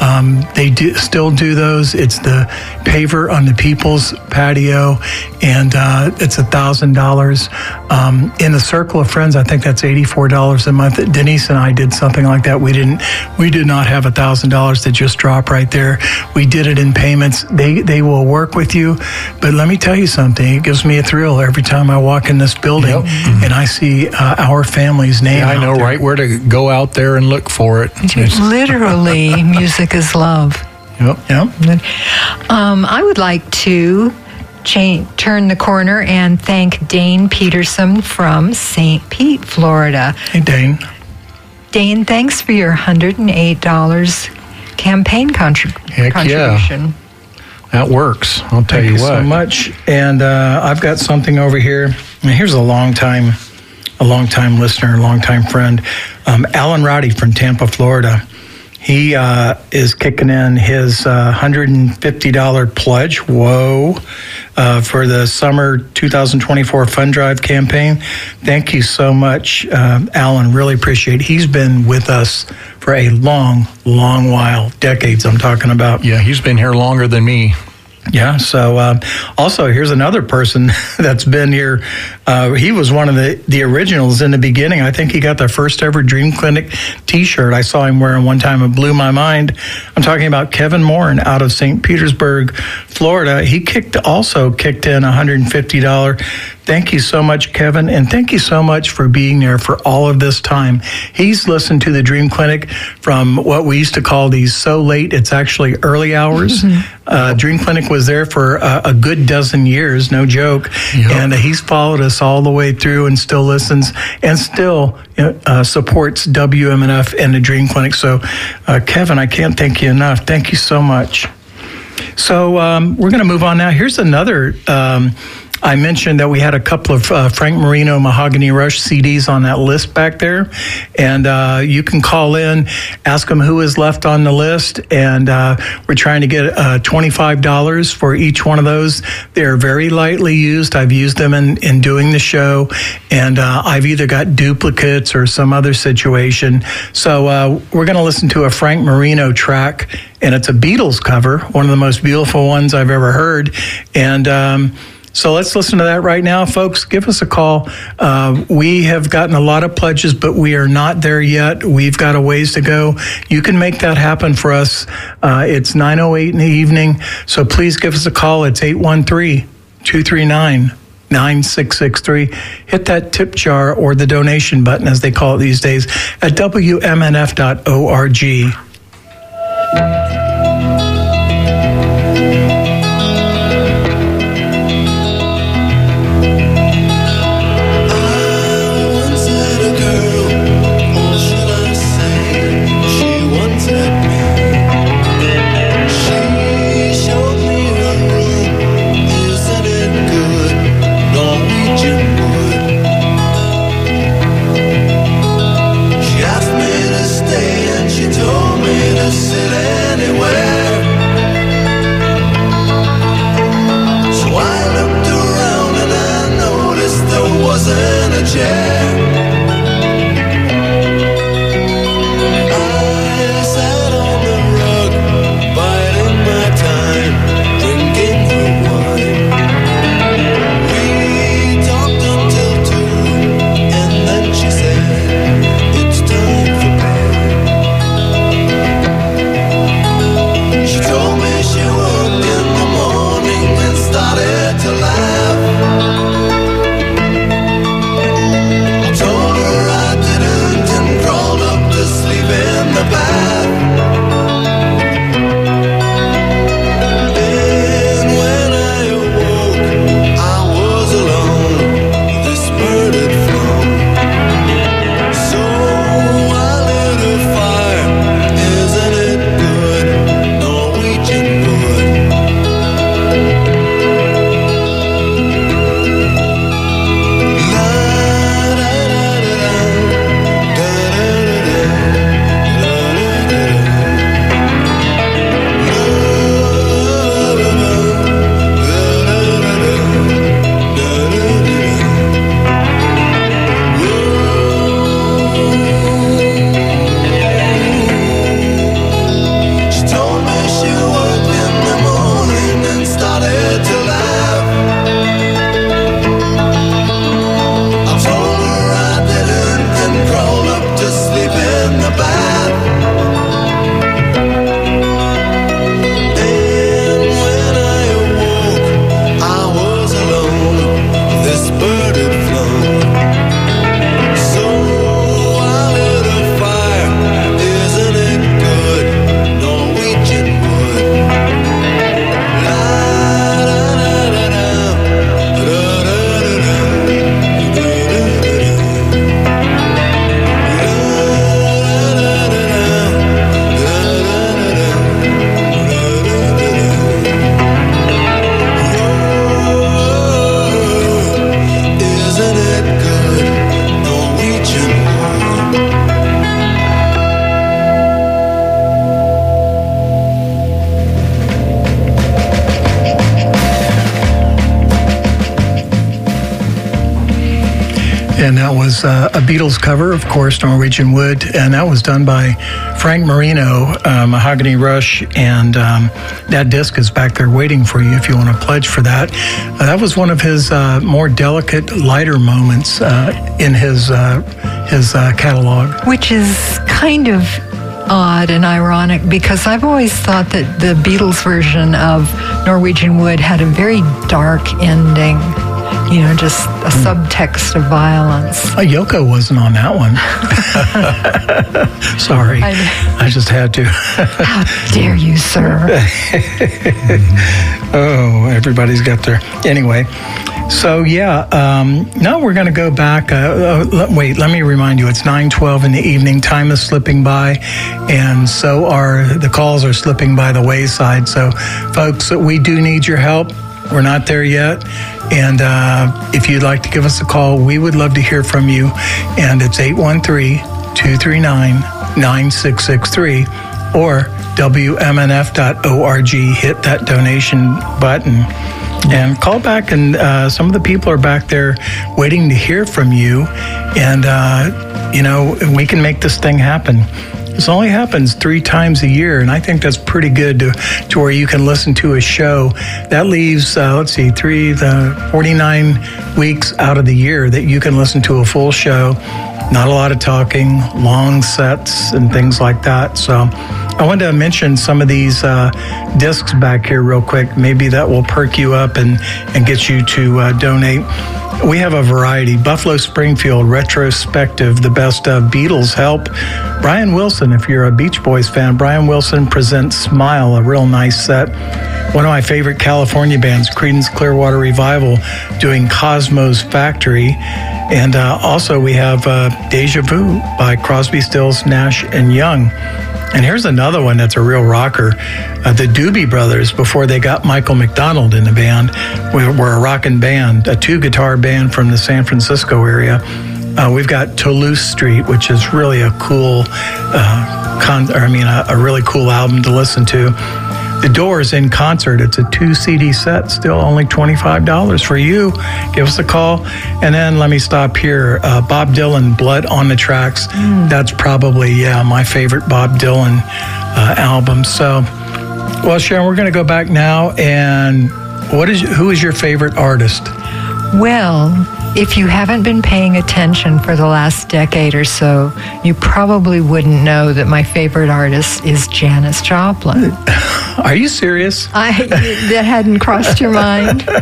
Um, they do, still do those. It's the paver on the people's patio, and uh, it's a thousand dollars. Um, In the circle of friends, I think that's eighty-four dollars a month. Denise and I did something like that. We didn't. We did not have a thousand dollars to just drop right there. We did it in payments. They they will work with you, but let me tell you something. It gives me a thrill every time I walk in this building and I see uh, our family's name. Yeah, I know there. right where to go out there and look for it. Literally, music is love. Yep. Yeah. Um, I would like to cha- turn the corner and thank Dane Peterson from St. Pete, Florida. Hey, Dane. Dane, thanks for your $108 campaign contrib- Heck yeah. contribution. That works. I'll tell Thank you, you what. so much. And uh, I've got something over here. And here's a long time, a long time listener, a long time friend, um, Alan Roddy from Tampa, Florida. He uh, is kicking in his uh, $150 pledge. Whoa. Uh, for the summer 2024 fund drive campaign. Thank you so much, uh, Alan. Really appreciate it. He's been with us for a long, long while, decades I'm talking about. Yeah, he's been here longer than me. Yeah. So, um, also, here's another person <laughs> that's been here. Uh, he was one of the, the originals in the beginning. I think he got the first ever Dream Clinic t shirt. I saw him wearing one time. It blew my mind. I'm talking about Kevin Morin out of St. Petersburg, Florida. He kicked also kicked in $150 Thank you so much, Kevin, and thank you so much for being there for all of this time. He's listened to the Dream Clinic from what we used to call these so late, it's actually early hours. Mm-hmm. Uh, Dream Clinic was there for a, a good dozen years, no joke. Yep. And uh, he's followed us all the way through and still listens and still uh, supports WMNF and the Dream Clinic. So, uh, Kevin, I can't thank you enough. Thank you so much. So, um, we're going to move on now. Here's another. Um, I mentioned that we had a couple of uh, Frank Marino Mahogany Rush CDs on that list back there. And uh, you can call in, ask them who is left on the list. And uh, we're trying to get uh, $25 for each one of those. They're very lightly used. I've used them in, in doing the show. And uh, I've either got duplicates or some other situation. So uh, we're going to listen to a Frank Marino track. And it's a Beatles cover, one of the most beautiful ones I've ever heard. And um, so let's listen to that right now, folks. Give us a call. Uh, we have gotten a lot of pledges, but we are not there yet. We've got a ways to go. You can make that happen for us. Uh, it's 9.08 in the evening, so please give us a call. It's 813 239 9663. Hit that tip jar or the donation button, as they call it these days, at WMNF.org. Beatles cover, of course, Norwegian Wood. And that was done by Frank Marino, uh, Mahogany Rush. And um, that disc is back there waiting for you if you want to pledge for that. Uh, that was one of his uh, more delicate, lighter moments uh, in his, uh, his catalog. Which is kind of odd and ironic because I've always thought that the Beatles version of Norwegian Wood had a very dark ending. You know, just a subtext of violence. Uh, Yoko wasn't on that one. <laughs> Sorry. I, I, just had to. How dare you, sir? <laughs> oh, everybody's got their. Anyway, so yeah, um, now we're going to go back. Uh, uh, wait, let me remind you, it's nine twelve in the evening. Time is slipping by, and so are the calls are slipping by the wayside. So, folks, we do need your help. We're not there yet. And uh, if you'd like to give us a call, we would love to hear from you. And it's 813 239 9663 or WMNF.org. Hit that donation button and call back and uh, some of the people are back there waiting to hear from you and uh, you know we can make this thing happen this only happens three times a year and i think that's pretty good to, to where you can listen to a show that leaves uh, let's see three the 49 weeks out of the year that you can listen to a full show not a lot of talking long sets and things like that so I wanted to mention some of these uh, discs back here real quick. Maybe that will perk you up and, and get you to uh, donate. We have a variety. Buffalo Springfield retrospective, the best of Beatles help. Brian Wilson, if you're a Beach Boys fan, Brian Wilson presents Smile, a real nice set. One of my favorite California bands, Creedence Clearwater Revival, doing Cosmo's Factory. And uh, also we have uh, Deja Vu by Crosby, Stills, Nash, and Young. And here's another one that's a real rocker. Uh, the Doobie Brothers, before they got Michael McDonald in the band, were, were a rocking band, a two guitar band from the San Francisco area. Uh, we've got Toulouse Street, which is really a cool, uh, con- I mean, a, a really cool album to listen to. The Doors in concert. It's a two CD set, still only $25 for you. Give us a call. And then let me stop here. Uh, Bob Dylan, Blood on the Tracks. Mm. That's probably, yeah, my favorite Bob Dylan uh, album. So, well, Sharon, we're going to go back now. And what is who is your favorite artist? Well, if you haven't been paying attention for the last decade or so, you probably wouldn't know that my favorite artist is Janis Joplin. <laughs> Are you serious? I that hadn't crossed your mind. <laughs>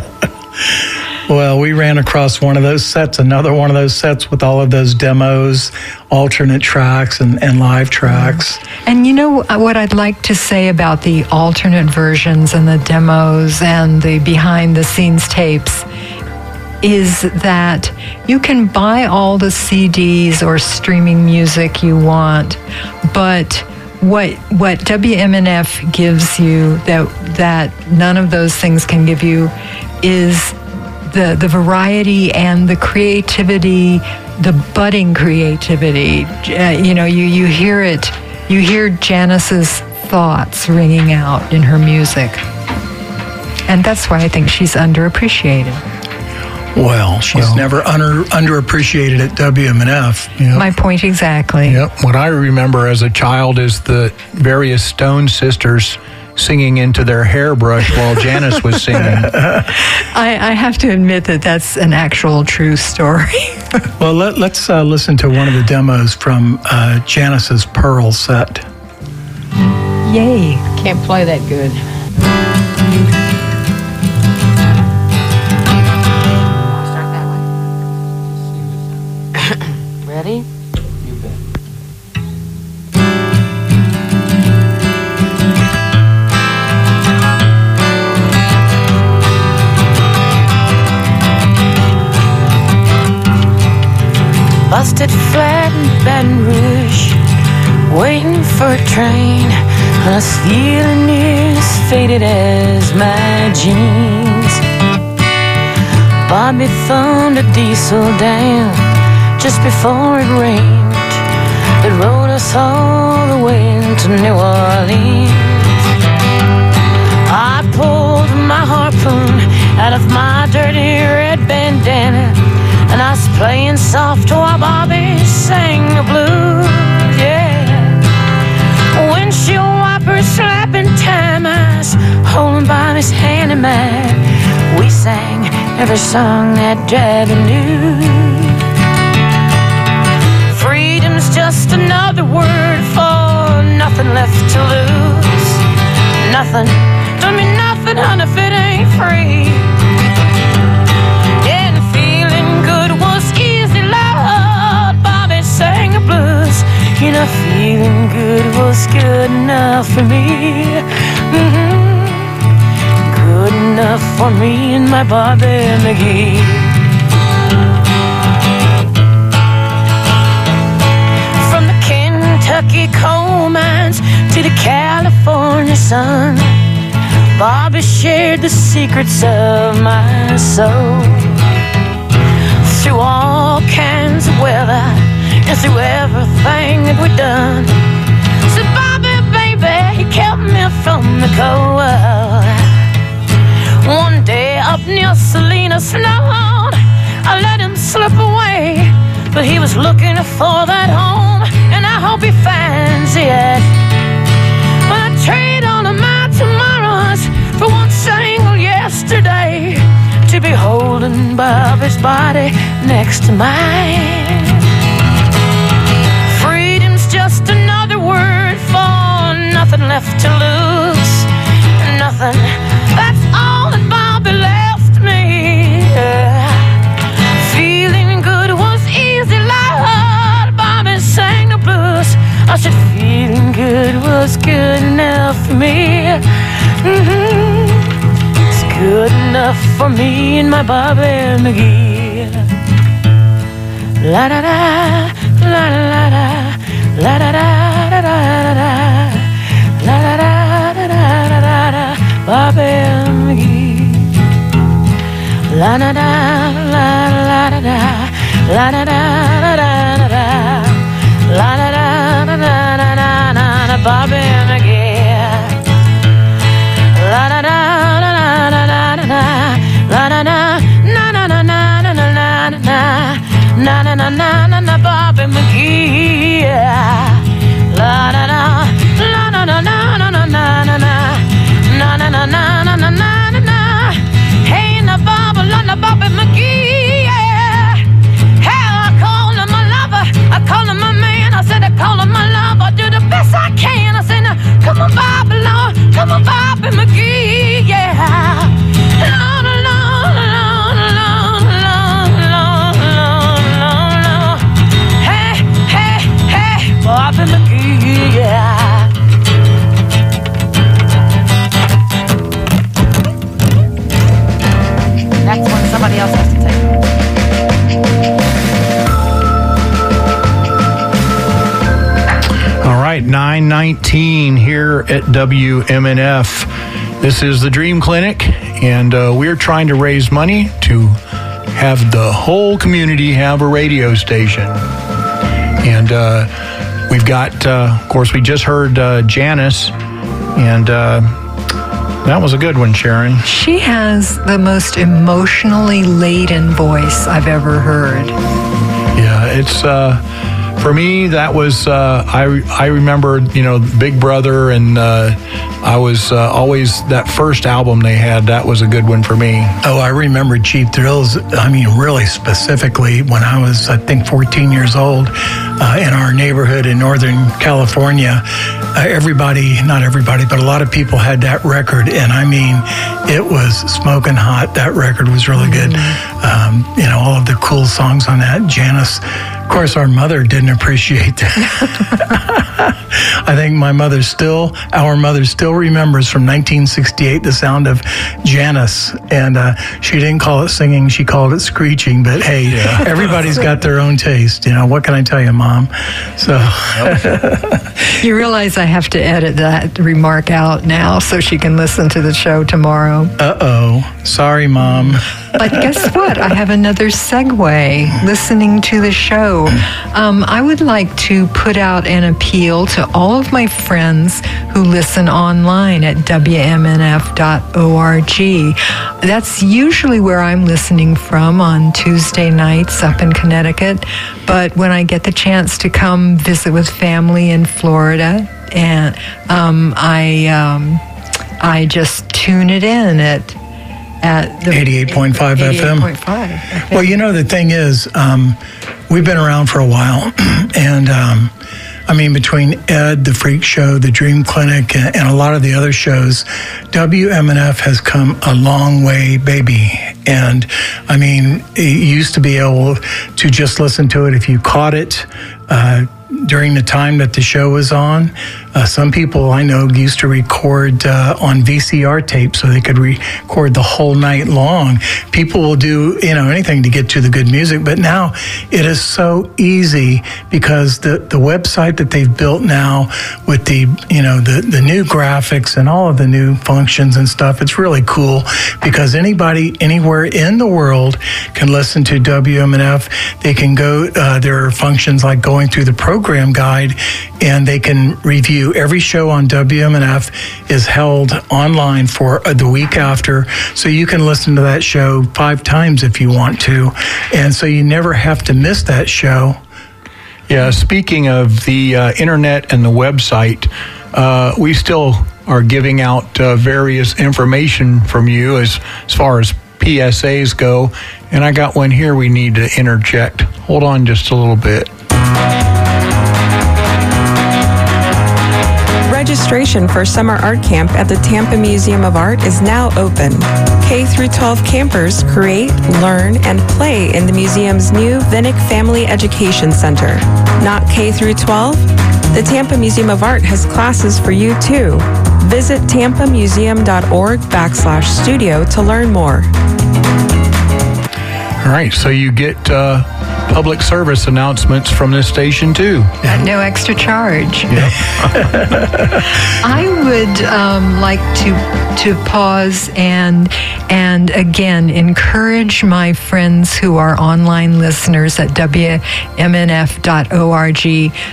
Well, we ran across one of those sets, another one of those sets with all of those demos, alternate tracks, and, and live tracks. And you know uh, what I'd like to say about the alternate versions and the demos and the behind the scenes tapes is that you can buy all the CDs or streaming music you want, but what what WMNF gives you that that none of those things can give you is the the variety and the creativity, the budding creativity. Uh, you know, you you hear it, you hear Janis's thoughts ringing out in her music, and that's why I think she's underappreciated. Well, she's well, never under underappreciated at WMNF. You know? My point exactly. Yep. What I remember as a child is the various Stone sisters singing into their hairbrush while Janis was singing. <laughs> I, I, have to admit that that's an actual true story. <laughs> well, let, us uh, listen to one of the demos from uh, Janis's Pearl set. Yay! Can't play that good. Ready? You bet. Busted flat in Baton Rouge, waiting for a train. And I was feeling as faded as my jeans. Bobby thumbed a diesel down just before it rained that rode us all the way to New Orleans. I pulled my harpoon out of my dirty red bandana and I was playing soft while Bobby sang the blues. Yeah. Windshield wipers slapping time, holding Bobby's hand in mine. We sang every song that Debbie knew. Just another word for nothing left to lose. Nothing, don't mean nothing, honey, if it ain't free. And feeling good was easy, Lord. Bobby sang the blues. You know, feeling good was good enough for me. hmm Good enough for me and my Bobby McGee. Kentucky coal mines to the California sun, Bobby shared the secrets of my soul. Through all kinds of weather and through everything that we've done. So Bobby, baby, he kept me from the cold. One day up near Salinas, Sloan, I let him slip away. But he was looking for that home, hope he finds it. But I trade all of my tomorrows for one single yesterday to be holding Bobby's body next to mine. Freedom's just another word for nothing left to lose. Nothing. Good was good enough for me. hmm It's good enough for me and my Bobby McGee. La da da, la da la da, la da da da da da da, la da da da da da da da, Bobby McGee. La da da la la da da, la da da da da da da, Bobby McGee. La da da da da da da da la na na na na na na na na. Na na na na na Bobby McGee. La da la na na na na na na na na na na na na na na na na. Hey na Bobby, la na Bobby McGee. Yeah. Hey, I call him my lover. I call him my man. I said I call him my lover. I can. I said now, come on Bobby, Lord, come on Bobby McGee. Yeah. 919 here at WMNF. This is the Dream Clinic, and uh, we're trying to raise money to have the whole community have a radio station. And uh, we've got, uh, of course, we just heard uh, Janis, and uh, that was a good one, Sharon. She has the most emotionally laden voice I've ever heard. Yeah, it's uh, for me. That was uh, I. I remember you know Big Brother, and uh, I was uh, always that first album they had. That was a good one for me. Oh, I remember Cheap Thrills. I mean, really specifically when I was, I think, 14 years old uh, in our neighborhood in Northern California. Uh, everybody, not everybody, but a lot of people had that record. And I mean, it was smoking hot. That record was really good. Um, you know, all of the cool songs on that. Janis, course, our mother didn't appreciate that. <laughs> I think my mother still, our mother still remembers from 1968 the sound of Janis. And uh, she didn't call it singing, she called it screeching. But hey, <laughs> everybody's got their own taste. You know, what can I tell you, Mom? So, <laughs> You realize I have to edit that remark out now so she can listen to the show tomorrow. uh oh. Sorry, Mom. But guess what? I have another segue listening to the show Um, I would like to put out an appeal to all of my friends who listen online at WMNF.org. That's usually where I'm listening from on Tuesday nights up in Connecticut. But when I get the chance to come visit with family in Florida, and um, I um, I just tune it in at at the 88.5 FM. 88.5 Well, you know, the thing is, um, we've been around for a while, <clears throat> and um, I mean, between Ed, the Freak Show, the Dream Clinic, and, and a lot of the other shows, WMNF has come a long way, baby. And I mean, it used to be able to just listen to it if you caught it. Uh, during the time that the show was on. Uh, some people I know used to record uh, on VCR tape so they could record the whole night long. People will do you know anything to get to the good music, but now it is so easy because the the website that they've built now with the you know the the new graphics and all of the new functions and stuff. It's really cool because anybody anywhere in the world can listen to WMNF. They can go. Uh, there are functions like going through the program guide, and they can review every show on WMNF is held online for uh, the week after, so you can listen to that show five times if you want to, and so you never have to miss that show. Yeah, speaking of the uh, internet and the website, uh, we still are giving out uh, various information from you as, as far as PSAs go. And I got one here we need to interject. Hold on just a little bit. Registration for summer art camp at the Tampa Museum of Art is now open. K through 12 campers create, learn, and play in the museum's new Vinik Family Education Center. Not K through 12? The Tampa Museum of Art has classes for you too. Visit tampamuseum.org backslash studio to learn more. All right, so you get uh, public service announcements from this station too. At no extra charge. <laughs> <laughs> I would um, like to to pause and and again encourage my friends who are online listeners at wmnf.org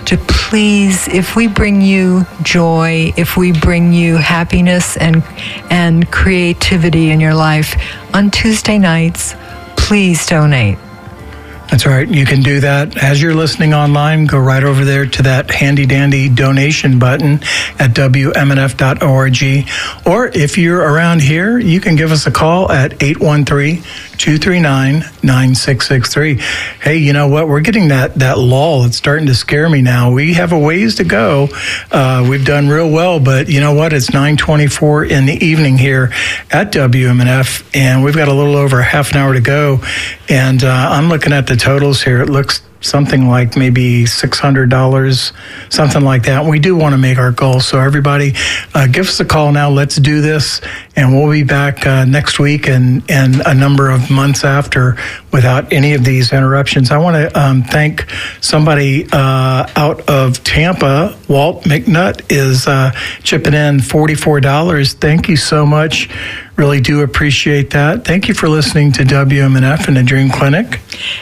to please, if we bring you joy, if we bring you happiness and and creativity in your life on Tuesday nights, please donate. That's right. You can do that as you're listening online. Go right over there to that handy dandy donation button at WMNF.org. Or if you're around here, you can give us a call at 813 239 9663. Hey, you know what? We're getting that, that lull. It's starting to scare me now. We have a ways to go. Uh, we've done real well, but you know what? It's 924 in the evening here at WMNF, and we've got a little over half an hour to go. And uh, I'm looking at the totals here. It looks something like maybe $600, something like that. We do want to make our goal. So, everybody, uh, give us a call now. Let's do this. And we'll be back uh, next week and, and a number of months after without any of these interruptions. I want to um, thank somebody uh, out of Tampa. Walt McNutt is uh, chipping in $44. Thank you so much. Really do appreciate that. Thank you for listening to WMNF and the Dream Clinic.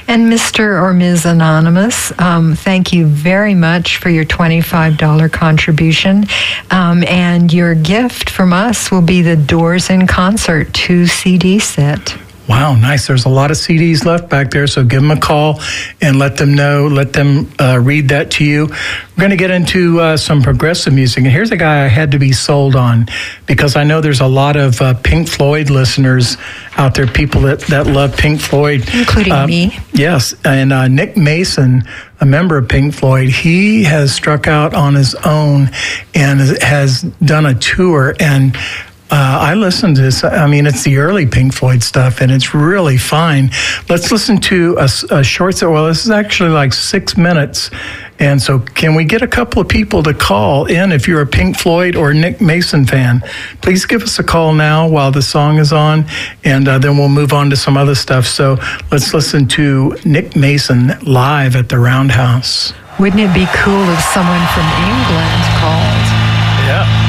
And Mr. or Ms. Anonymous, um, thank you very much for your $25 contribution. Um, and your gift from us will be the Doors in Concert 2 CD set. Wow, nice. There's a lot of CDs left back there, so give them a call and let them know, let them uh, read that to you. We're going to get into uh, some progressive music. And here's a guy I had to be sold on because I know there's a lot of uh, Pink Floyd listeners out there, people that, that love Pink Floyd. Including Uh, me. Yes, and uh, Nick Mason, a member of Pink Floyd, he has struck out on his own and has done a tour. And uh, I listened to this. I mean, it's the early Pink Floyd stuff, and it's really fine. Let's listen to a short. Set well, this is actually like six minutes. And so, can we get a couple of people to call in if you're a Pink Floyd or Nick Mason fan? Please give us a call now while the song is on, and uh, then we'll move on to some other stuff. So, let's listen to Nick Mason live at the Roundhouse. Wouldn't it be cool if someone from England called? Yeah.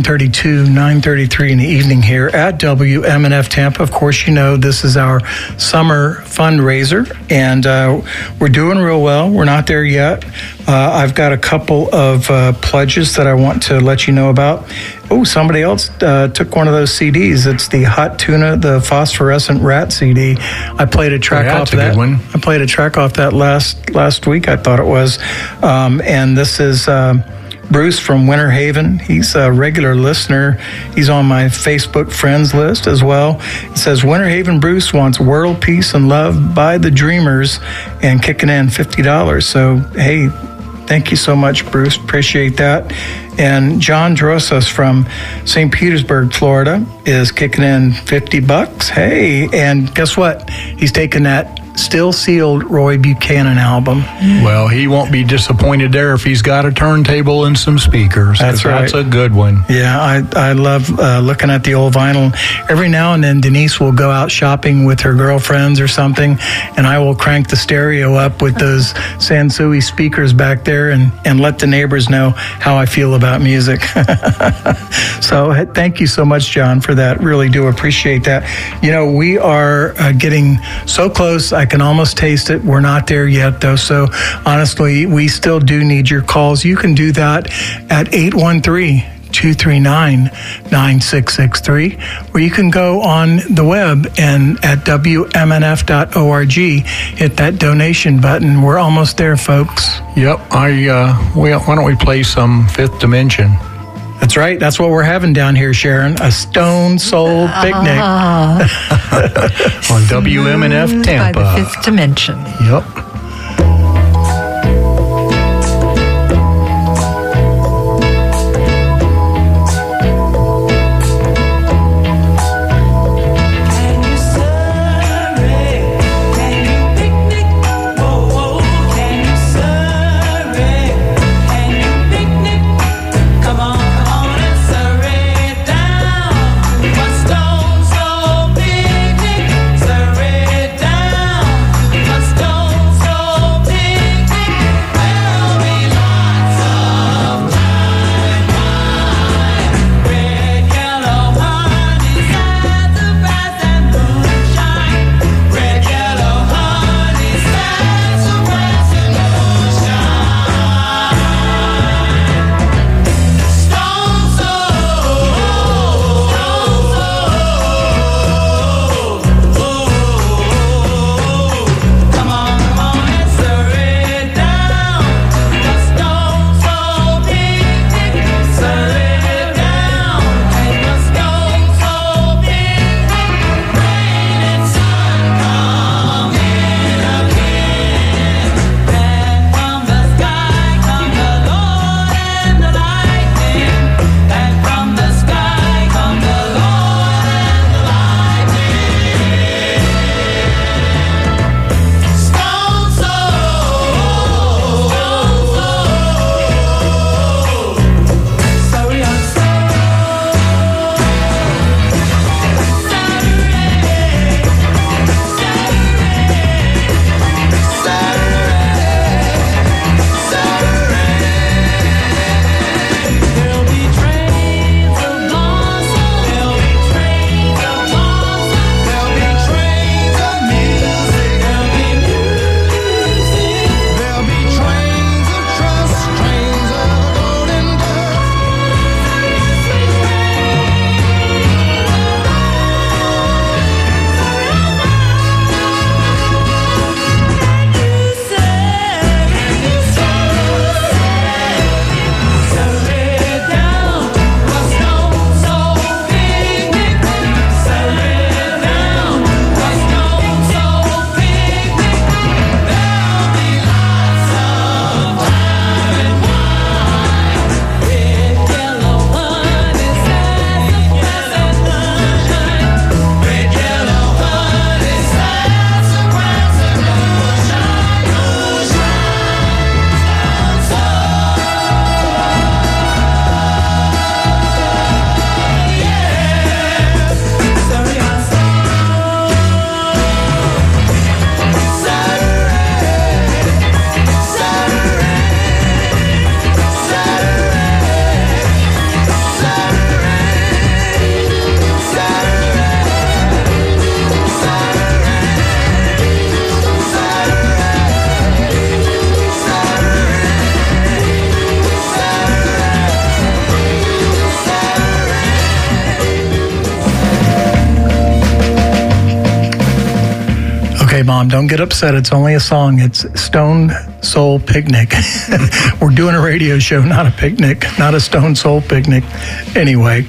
9:32, 9:33 in the evening here at WMNF Tampa. Of course, you know this is our summer fundraiser, and uh, we're doing real well. We're not there yet. Uh, I've got a couple of uh, pledges that I want to let you know about. Oh, somebody else uh, took one of those CDs. It's the Hot Tuna, the Phosphorescent Rat CD. I played a track Oh, yeah, off that's a that. good one. I played a track off that last last week. I thought it was, um, and this is. Um, Bruce from Winter Haven. He's a regular listener. He's on my Facebook friends list as well. It says Winter Haven Bruce wants World Peace and Love by the Dreamers and kicking in $50. So, hey, thank you so much, Bruce. Appreciate that. And John Drossos from St. Petersburg, Florida is kicking in 50 bucks. Hey, and guess what? He's taking that still sealed Roy Buchanan album. Well, he won't be disappointed there if he's got a turntable and some speakers. That's right. That's a good one. Yeah, I, I love uh, looking at the old vinyl. Every now and then, Denise will go out shopping with her girlfriends or something, and I will crank the stereo up with those Sansui speakers back there and, and let the neighbors know how I feel about music. <laughs> so, thank you so much, John, for that. Really do appreciate that. You know, we are uh, getting so close, I can almost taste it. We're not there yet, though. So, honestly, we still do need your calls. You can do that at 813- 239 9663, where you can go on the web and at WMNF.org, hit that donation button. We're almost there, folks. Yep. I. Uh, we, why don't we play some Fifth Dimension? That's right. That's what we're having down here, Sharon. A stone soul uh-huh. picnic. <laughs> on WMNF By Tampa. the fifth dimension. Yep. Upset. It's only a song. It's Stone Soul Picnic. <laughs> We're doing a radio show, not a picnic, not a Stone Soul Picnic. Anyway.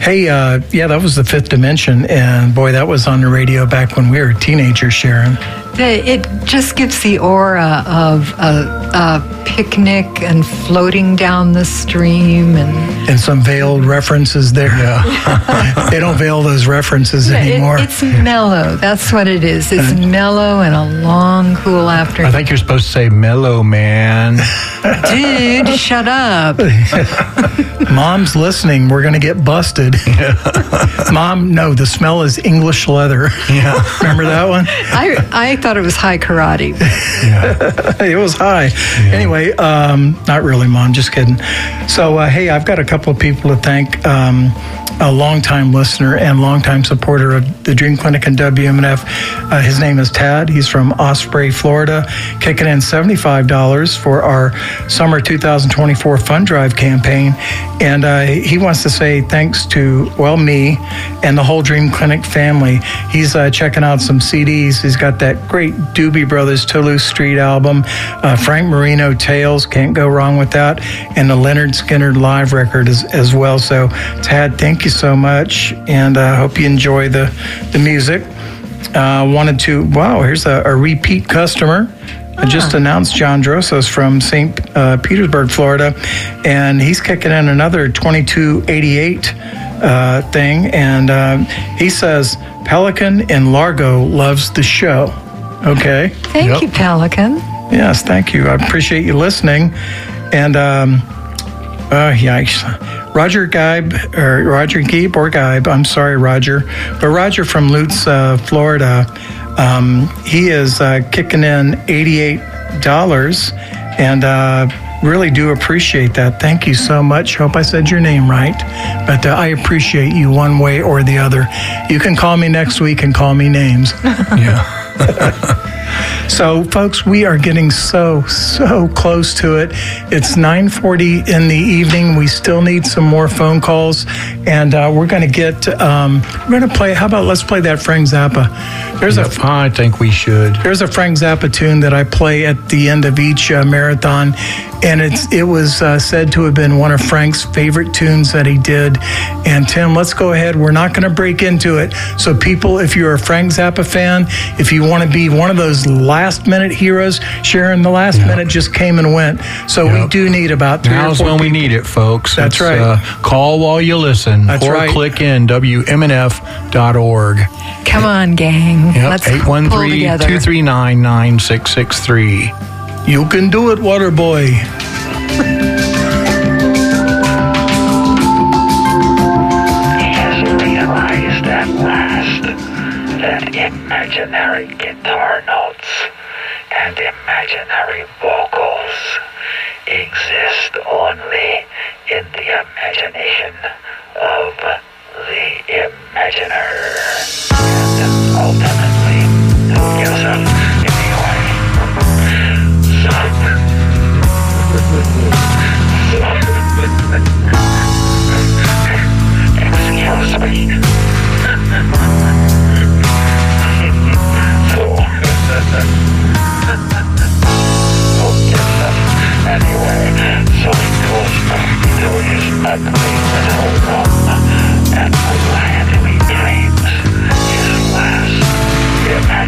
Hey, uh, yeah, that was the fifth dimension. And boy, that was on the radio back when we were teenagers, Sharon. It just gives the aura of a, a picnic and floating down the stream and And some veiled references there. Yeah. <laughs> they don't veil those references It- anymore. it's mellow. That's what it is. It's mellow and a long, cool afternoon. I think you're supposed to say mellow man. <laughs> Dude, shut up. <laughs> Mom's listening. We're going to get busted. <laughs> Mom, no, the smell is English leather. Yeah. <laughs> Remember that one? I, I thought it was Hai Karate. Yeah. it was high. Anyway, um, not really, Mom. Just kidding. So, uh, hey, I've got a couple of people to thank. Um, a longtime listener and longtime supporter of the Dream Clinic and WMNF. Uh, his name is Tad. He's from Osprey, Florida, kicking in $75 for our summer 2024 fund drive campaign. And uh, he wants to say thanks to, well, me and the whole Dream Clinic family. He's uh, checking out some CDs. He's got that great Doobie Brothers Toulouse Street album, uh, Frank Marino Tales, can't go wrong with that, and the Lynyrd Skynyrd live record as, as well. So, Tad, thank you so much, and I uh, hope you enjoy the, the music. Uh, wanted to, wow, here's a, a repeat customer. I just announced John Drosos from St. Uh, Petersburg, Florida, and he's kicking in another 2288 uh, thing. And um, he says, Pelican in Largo loves the show. Okay. Thank Yep. you, Pelican. Yes, thank you. I appreciate you listening. And, um, uh, yikes. Roger Geib, or Roger Geib or Geib, I'm sorry, Roger. But Roger from Lutz, uh, Florida, um, he is uh, kicking in $88 and uh, really do appreciate that. Thank you so much. Hope I said your name right. But uh, I appreciate you one way or the other. You can call me next week and call me names. <laughs> Yeah. <laughs> So, folks, we are getting so so close to it. It's 9:40 in the evening. We still need some more phone calls, and uh, we're going to get. Um, we're going to play. How about let's play that Frank Zappa? There's a I think we should. there's a Frank Zappa tune that I play at the end of each uh, marathon, and it's it was uh, said to have been one of Frank's favorite tunes that he did. And Tim, let's go ahead. We're not going to break into it. So, people, if you're a Frank Zappa fan, if you want to be one of those last minute heroes, Sharon, the last minute just came and went. So we do need about three Now's or four when we need it, folks. That's It's, right. Uh, call while you listen. That's or right. click in WMNF.org. Come on, gang. Yep. Let's pull 813 together. 239 9663. You can do it, Water Boy. He has realized at last that imaginary guitar notes and imaginary vocals exist only in the imagination of the imaginer. And ultimately, yes, anyway. And quietly dreams his last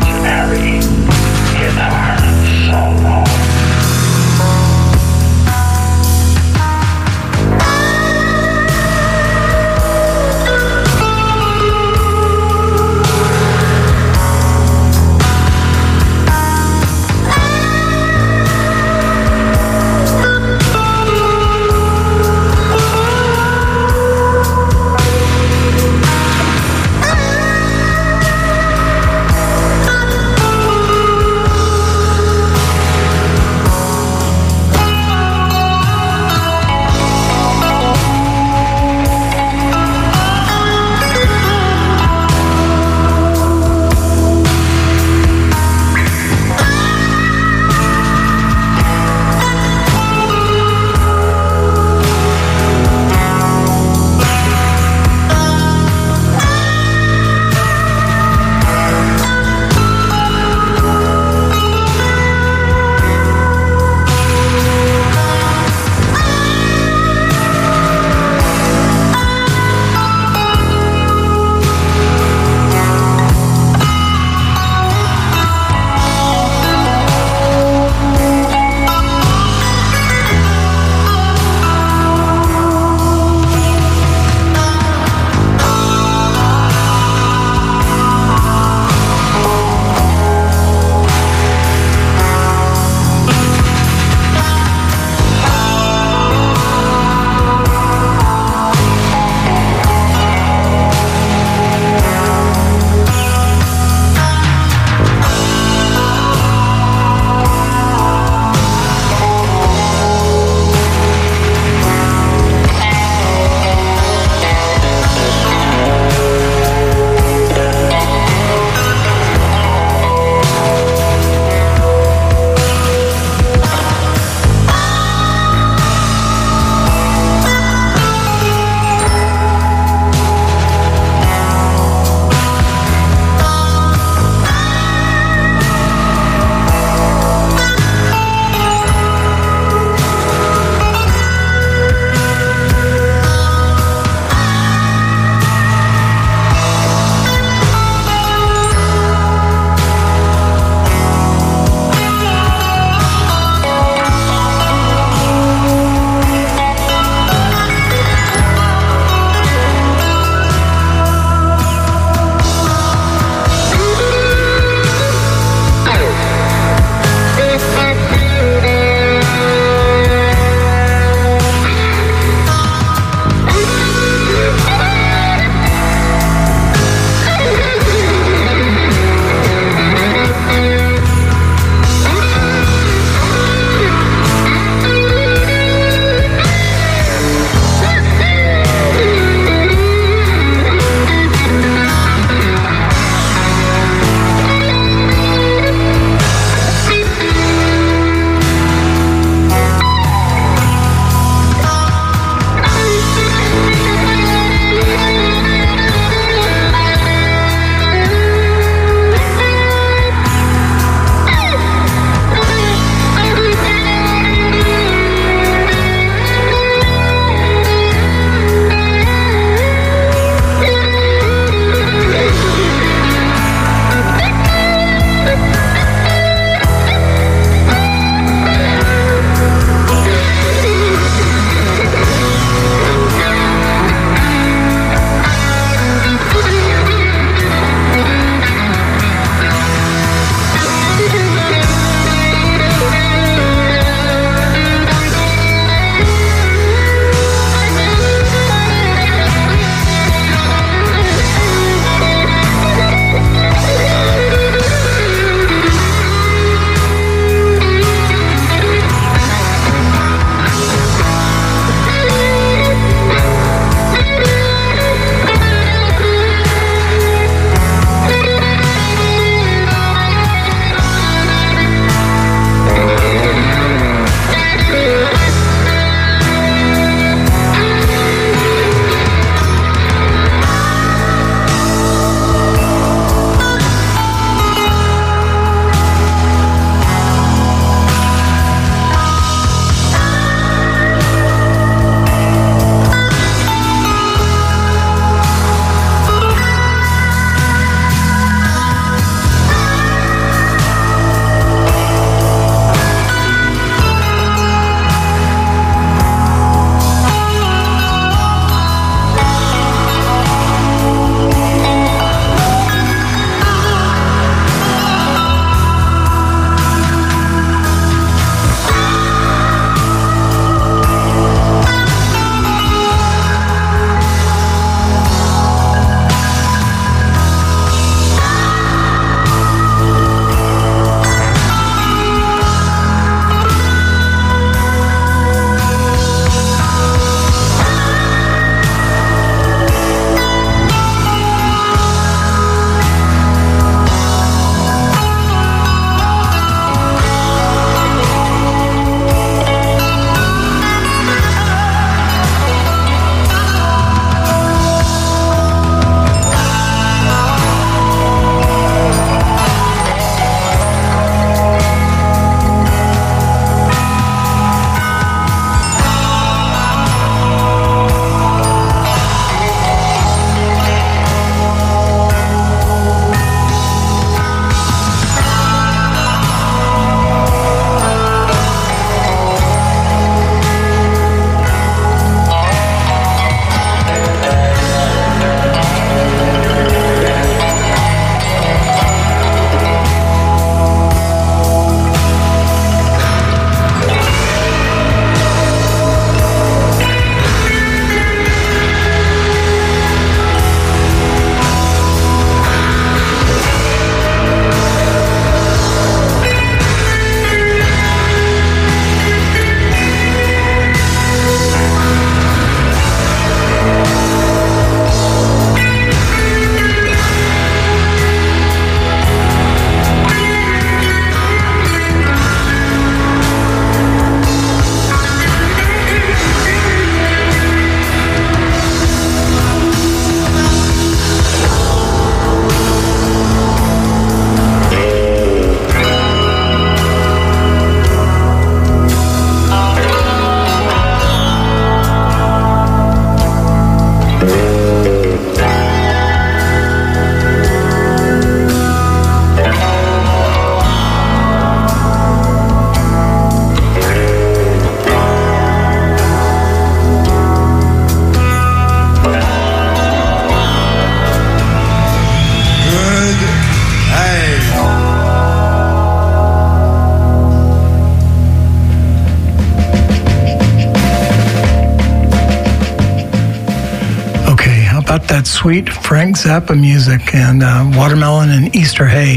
sweet Frank Zappa music and uh, Watermelon and Easter Hay.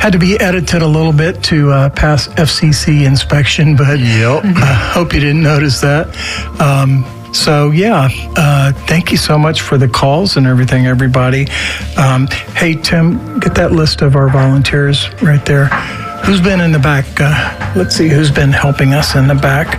Had to be edited a little bit to uh, pass FCC inspection, but Yep. I hope you didn't notice that. Um, so yeah, uh, thank you so much for the calls and everything, everybody. Um, hey Tim, get that list of our volunteers right there. Who's been in the back? Uh, let's see who's been helping us in the back.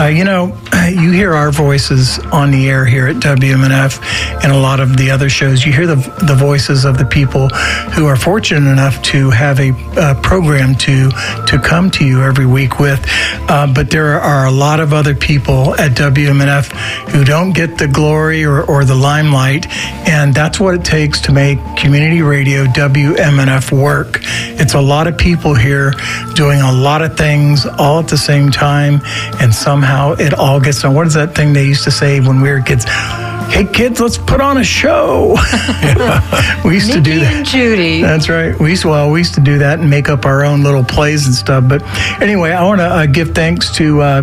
Uh, you know, you hear our voices on the air here at WMNF and a lot of the other shows. You hear the, the voices of the people who are fortunate enough to have a, uh program to to come to you every week with. Uh, but there are a lot of other people at WMNF who don't get the glory or, or the limelight, and that's what it takes to make community radio WMNF work. It's a lot of people here doing a lot of things all at the same time, and somehow it all gets done. What is that thing they used to say when we were kids? Hey kids, let's put on a show. <laughs> we used to do that. and Judy. That's right. We used to, well, we used to do that and make up our own little plays and stuff. But anyway, I want to uh, give thanks to uh,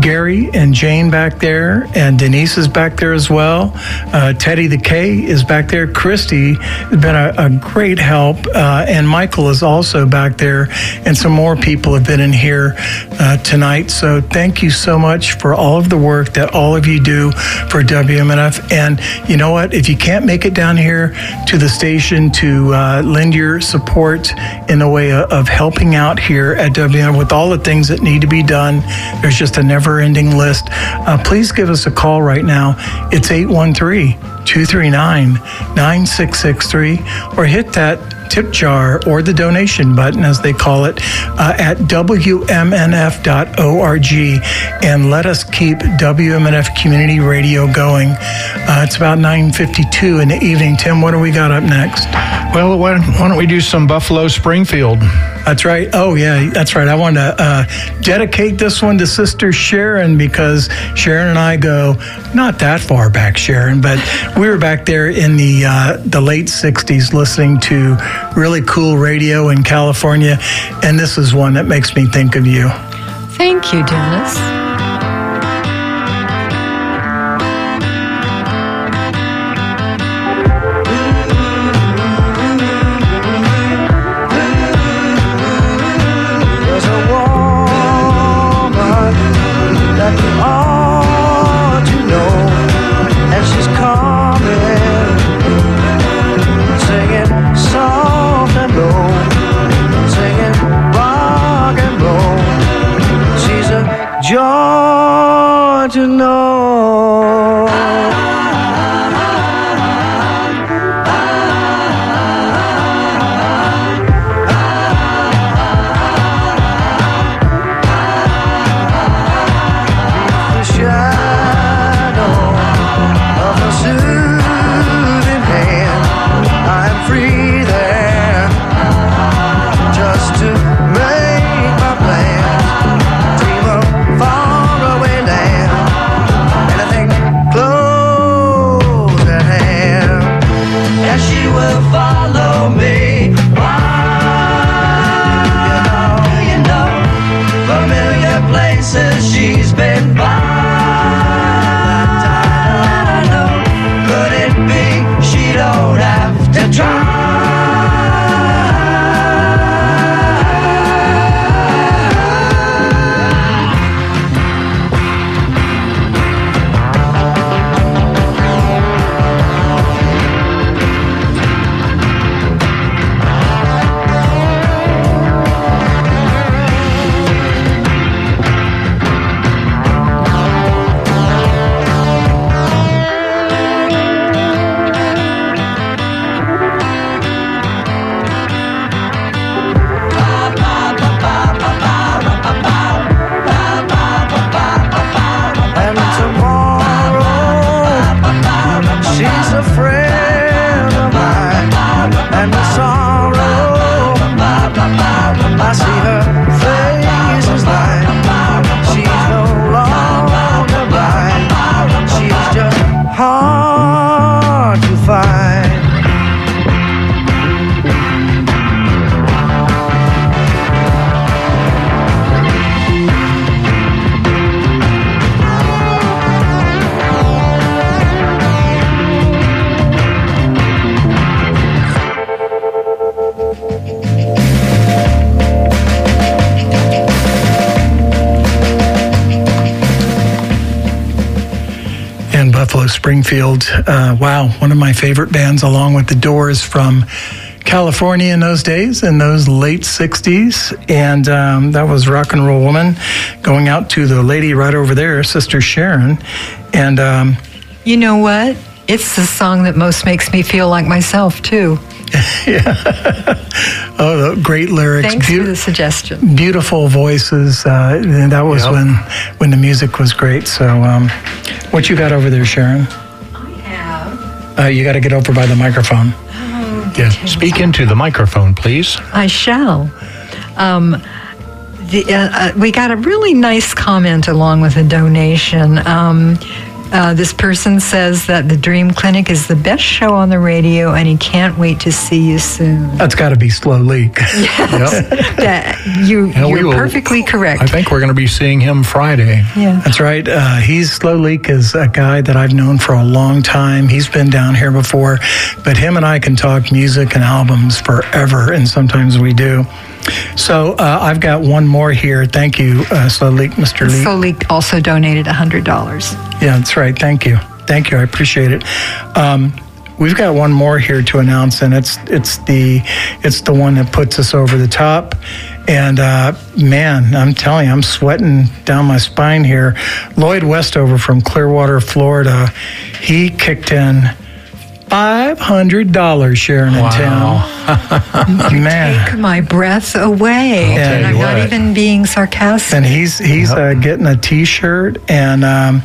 Gary and Jane back there, and Denise is back there as well. Uh, Teddy the K is back there. Christy has been a, a great help, uh, and Michael is also back there, and some more people have been in here uh, tonight. So thank you so much for all of the work that all of you do for WMNF. And you know what? If you can't make it down here to the station to uh, lend your support in the way of, helping out here at WMNF with all the things that need to be done, there's just a never ending list. Uh, please give us a call right now. It's 813 239 9663 or hit that tip jar or the donation button, as they call it, uh, at WMNF.org and let us keep WMNF Community Radio going. Uh, it's about 9.52 in the evening. Tim, what do we got up next? Well, why, why don't we do some Buffalo Springfield? That's right. Oh, yeah, that's right. I want to uh, dedicate this one to Sister Sharon because Sharon and I go not that far back, Sharon, but we were back there in the uh, the late '60s listening to really cool radio in California, and this is one that makes me think of you. Thank you, Dennis. Springfield. Uh, wow, one of my favorite bands, along with the Doors from California in those days, in those late 60s. And um, that was Rock and Roll Woman going out to the lady right over there, Sister Sharon. And um, You know what? It's the song that most makes me feel like myself, too. <laughs> Yeah. <laughs> oh, great lyrics. Thanks beau- for the suggestion. beautiful voices. Uh, and that was Yep. when when the music was great. So, um, what you got over there, Sharon? Uh, you got to get over by the microphone. Yeah. Speak into the microphone, please. I shall. Um, the, uh, uh, we got a really nice comment along with a donation. Um, uh, this person says that the Dream Clinic is the best show on the radio, and he can't wait to see you soon. That's got to be Slow Leak. <laughs> Yep. That you yeah, you're will- perfectly correct. I think we're going to be seeing him Friday. yeah. That's right. Uh, he's Slow Leak is a guy that I've known for a long time. He's been down here before, but him and I can talk music and albums forever, and sometimes we do. So uh, I've got one more here. Thank you, uh, Slow Leak, Mr. Leak. So Leak also donated $100. Yeah, that's right. Thank you. Thank you. I appreciate it. Um, we've got one more here to announce, and it's it's the it's the one that puts us over the top. And uh, man, I'm telling you, I'm sweating down my spine here. Lloyd Westover from Clearwater, Florida, he kicked in five hundred dollars sharing in town. <laughs> Man. Take my breath away. and I'm not even being sarcastic. and he's he's uh, getting a T-shirt, and um,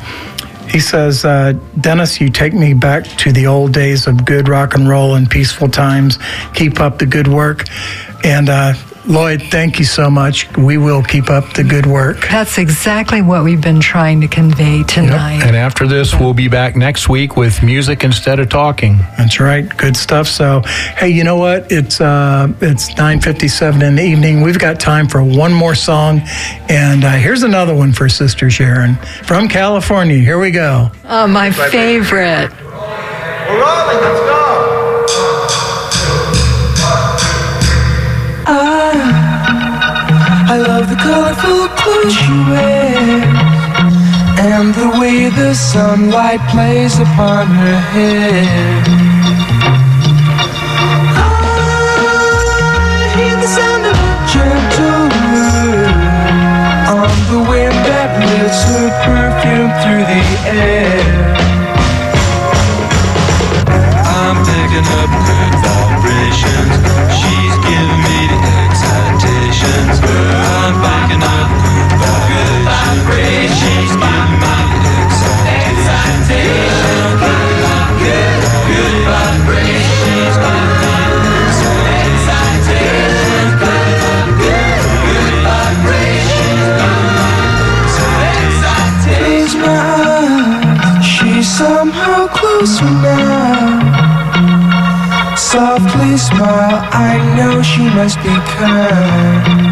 he says, uh, "Dennis, you take me back to the old days of good rock and roll and peaceful times. Keep up the good work." And uh, Lloyd, thank you so much. We will keep up the good work. That's exactly what we've been trying to convey tonight. And after this, we'll be back next week with music instead of talking. That's right, good stuff. So, hey, you know what? It's uh, it's 9:57 in the evening. We've got time for one more song, and uh, here's another one for Sister Sharon from California. Here we go. Oh, my favorite. We're I love the colorful clothes she wears and the way the sunlight plays upon her hair. I hear the sound of a gentle word on the wind that lifts her perfume through the air. Somehow closer now. Softly smile, I know she must be kind.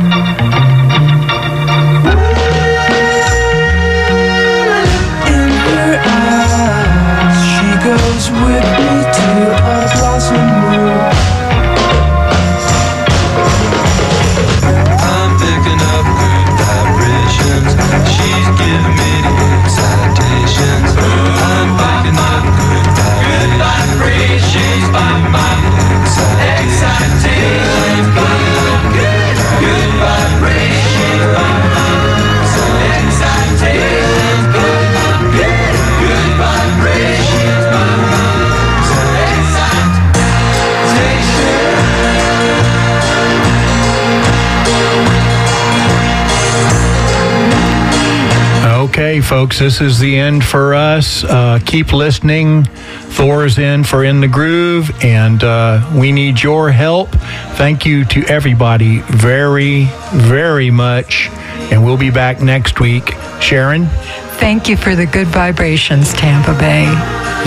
Okay, folks, this is the end for us. Uh, keep listening. Thor's in for In the Groove, and uh, we need your help. Thank you to everybody very, very much. And we'll be back next week. Sharon? Thank you for the good vibrations, Tampa Bay.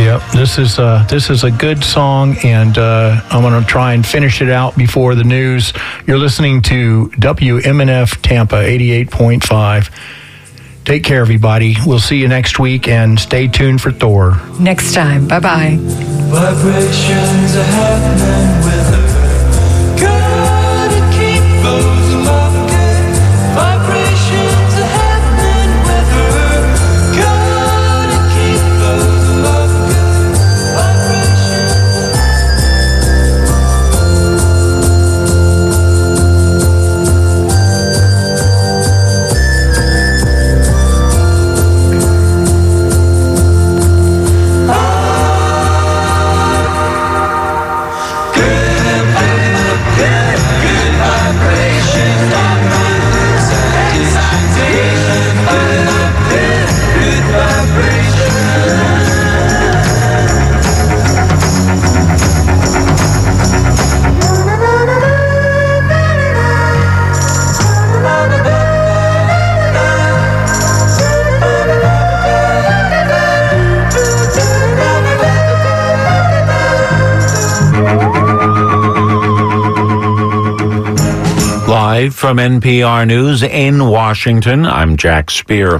Yep, this is uh, this is a good song, and uh, I'm going to try and finish it out before the news. You're listening to WMNF Tampa 88.5. Take care, everybody. We'll see you next week, and stay tuned for Thor. Next time. Bye bye. Live from NPR News in Washington, I'm Jack Speer.